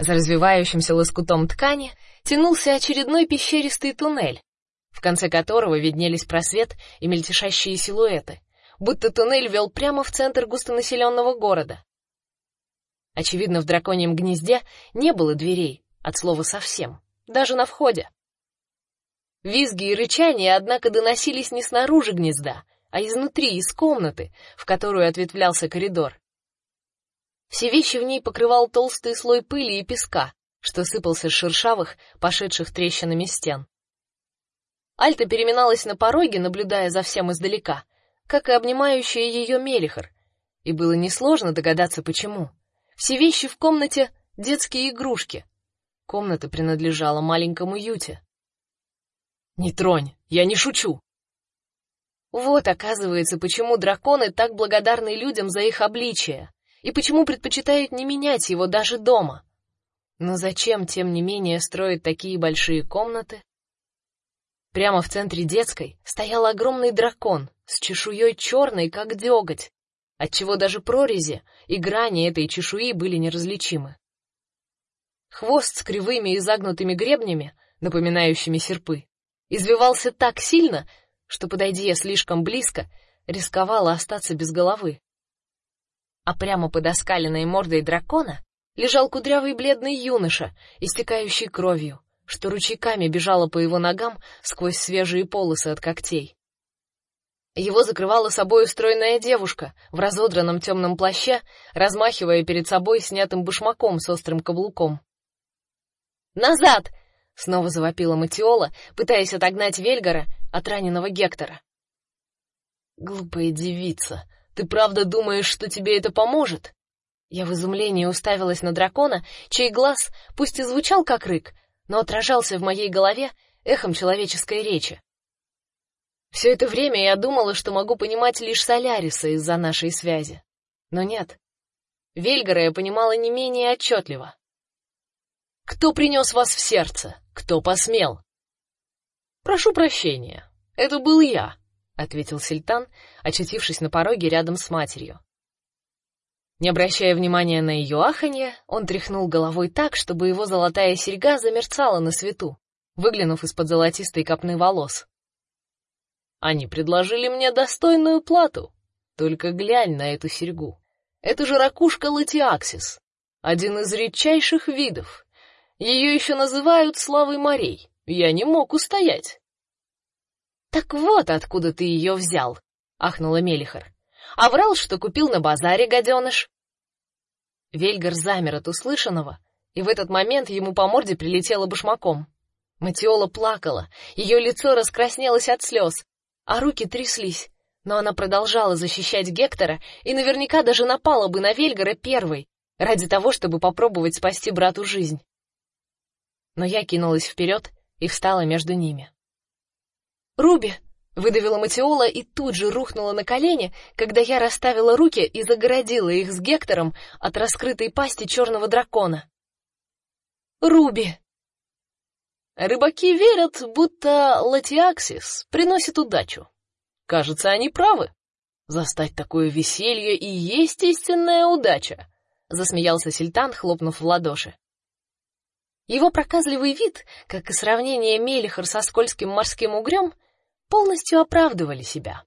За развивающимся лоскутом ткани тянулся очередной пещеристый туннель, в конце которого виднелись просвет и мельтешащие силуэты, будто туннель вел прямо в центр густонаселенного города. Очевидно, в драконьем гнезде не было дверей, от слова совсем, даже на входе. Визги и рычания, однако, доносились не снаружи гнезда, а изнутри, из комнаты, в которую ответвлялся коридор. Все вещи в ней покрывал толстый слой пыли и песка, что сыпался с шершавых, пошедших трещинами стен. Альта переминалась на пороге, наблюдая за всем издалека, как и обнимающая ее Мелихор, и было несложно догадаться почему. Все вещи в комнате детские игрушки. Комната принадлежала маленькому Юте. Не тронь, я не шучу. Вот, оказывается, почему драконы так благодарны людям за их обличие и почему предпочитают не менять его даже дома. Но зачем, тем не менее, строить такие большие комнаты? Прямо в центре детской стоял огромный дракон с чешуей черной, как деготь, отчего даже прорези и грани этой чешуи были неразличимы. Хвост с кривыми и загнутыми гребнями, напоминающими серпы, извивался так сильно, что подойди я слишком близко, рисковала остаться без головы а прямо под оскаленной мордой дракона лежал кудрявый бледный юноша, истекающий кровью, что ручейками бежало по его ногам сквозь свежие полосы от когтей. Его закрывала собой стройная девушка в разодранном темном плаще, размахивая перед собой снятым башмаком с острым каблуком. Назад! снова завопила Матиола, пытаясь отогнать Вельгара от раненого Гектора. Глупая девица, ты правда думаешь, что тебе это поможет? Я в изумлении уставилась на дракона, чей глаз, пусть и звучал как рык, но отражался в моей голове эхом человеческой речи. Все это время я думала, что могу понимать лишь Соляриса из-за нашей связи. Но нет. Вельгара я понимала не менее отчетливо. Кто принес вас в сердце? Кто посмел? Прошу прощения. Это был я, ответил Сельтан, очутившись на пороге рядом с матерью. Не обращая внимания на ее аханье, он тряхнул головой так, чтобы его золотая серьга замерцала на свету, выглянув из-под золотистой копны волос. Они предложили мне достойную плату. Только глянь на эту серьгу. Это же ракушка латиаксис, один из редчайших видов. Ее еще называют славой морей. Я не мог устоять. Так вот, откуда ты ее взял, ахнула Мелихар. А врал, что купил на базаре гаденыш. Вельгар замер от услышанного, и в этот момент ему по морде прилетело башмаком. Матиола плакала, ее лицо раскраснелось от слез, а руки тряслись, но она продолжала защищать Гектора и наверняка даже напала бы на Вельгара первой, ради того, чтобы попробовать спасти брату жизнь. Но я кинулась вперед и встала между ними. Руби, выдавила Матиола и тут же рухнула на колени, когда я расставила руки и загородила их с Гектором от раскрытой пасти черного дракона. Руби. Рыбаки верят, будто Латиаксис приносит удачу. Кажется, они правы. Застать такое веселье и есть истинная удача, засмеялся Сильтан, хлопнув в ладоши. Его проказливый вид, как и сравнение Мелихар со скользким морским угрём, полностью оправдывали себя.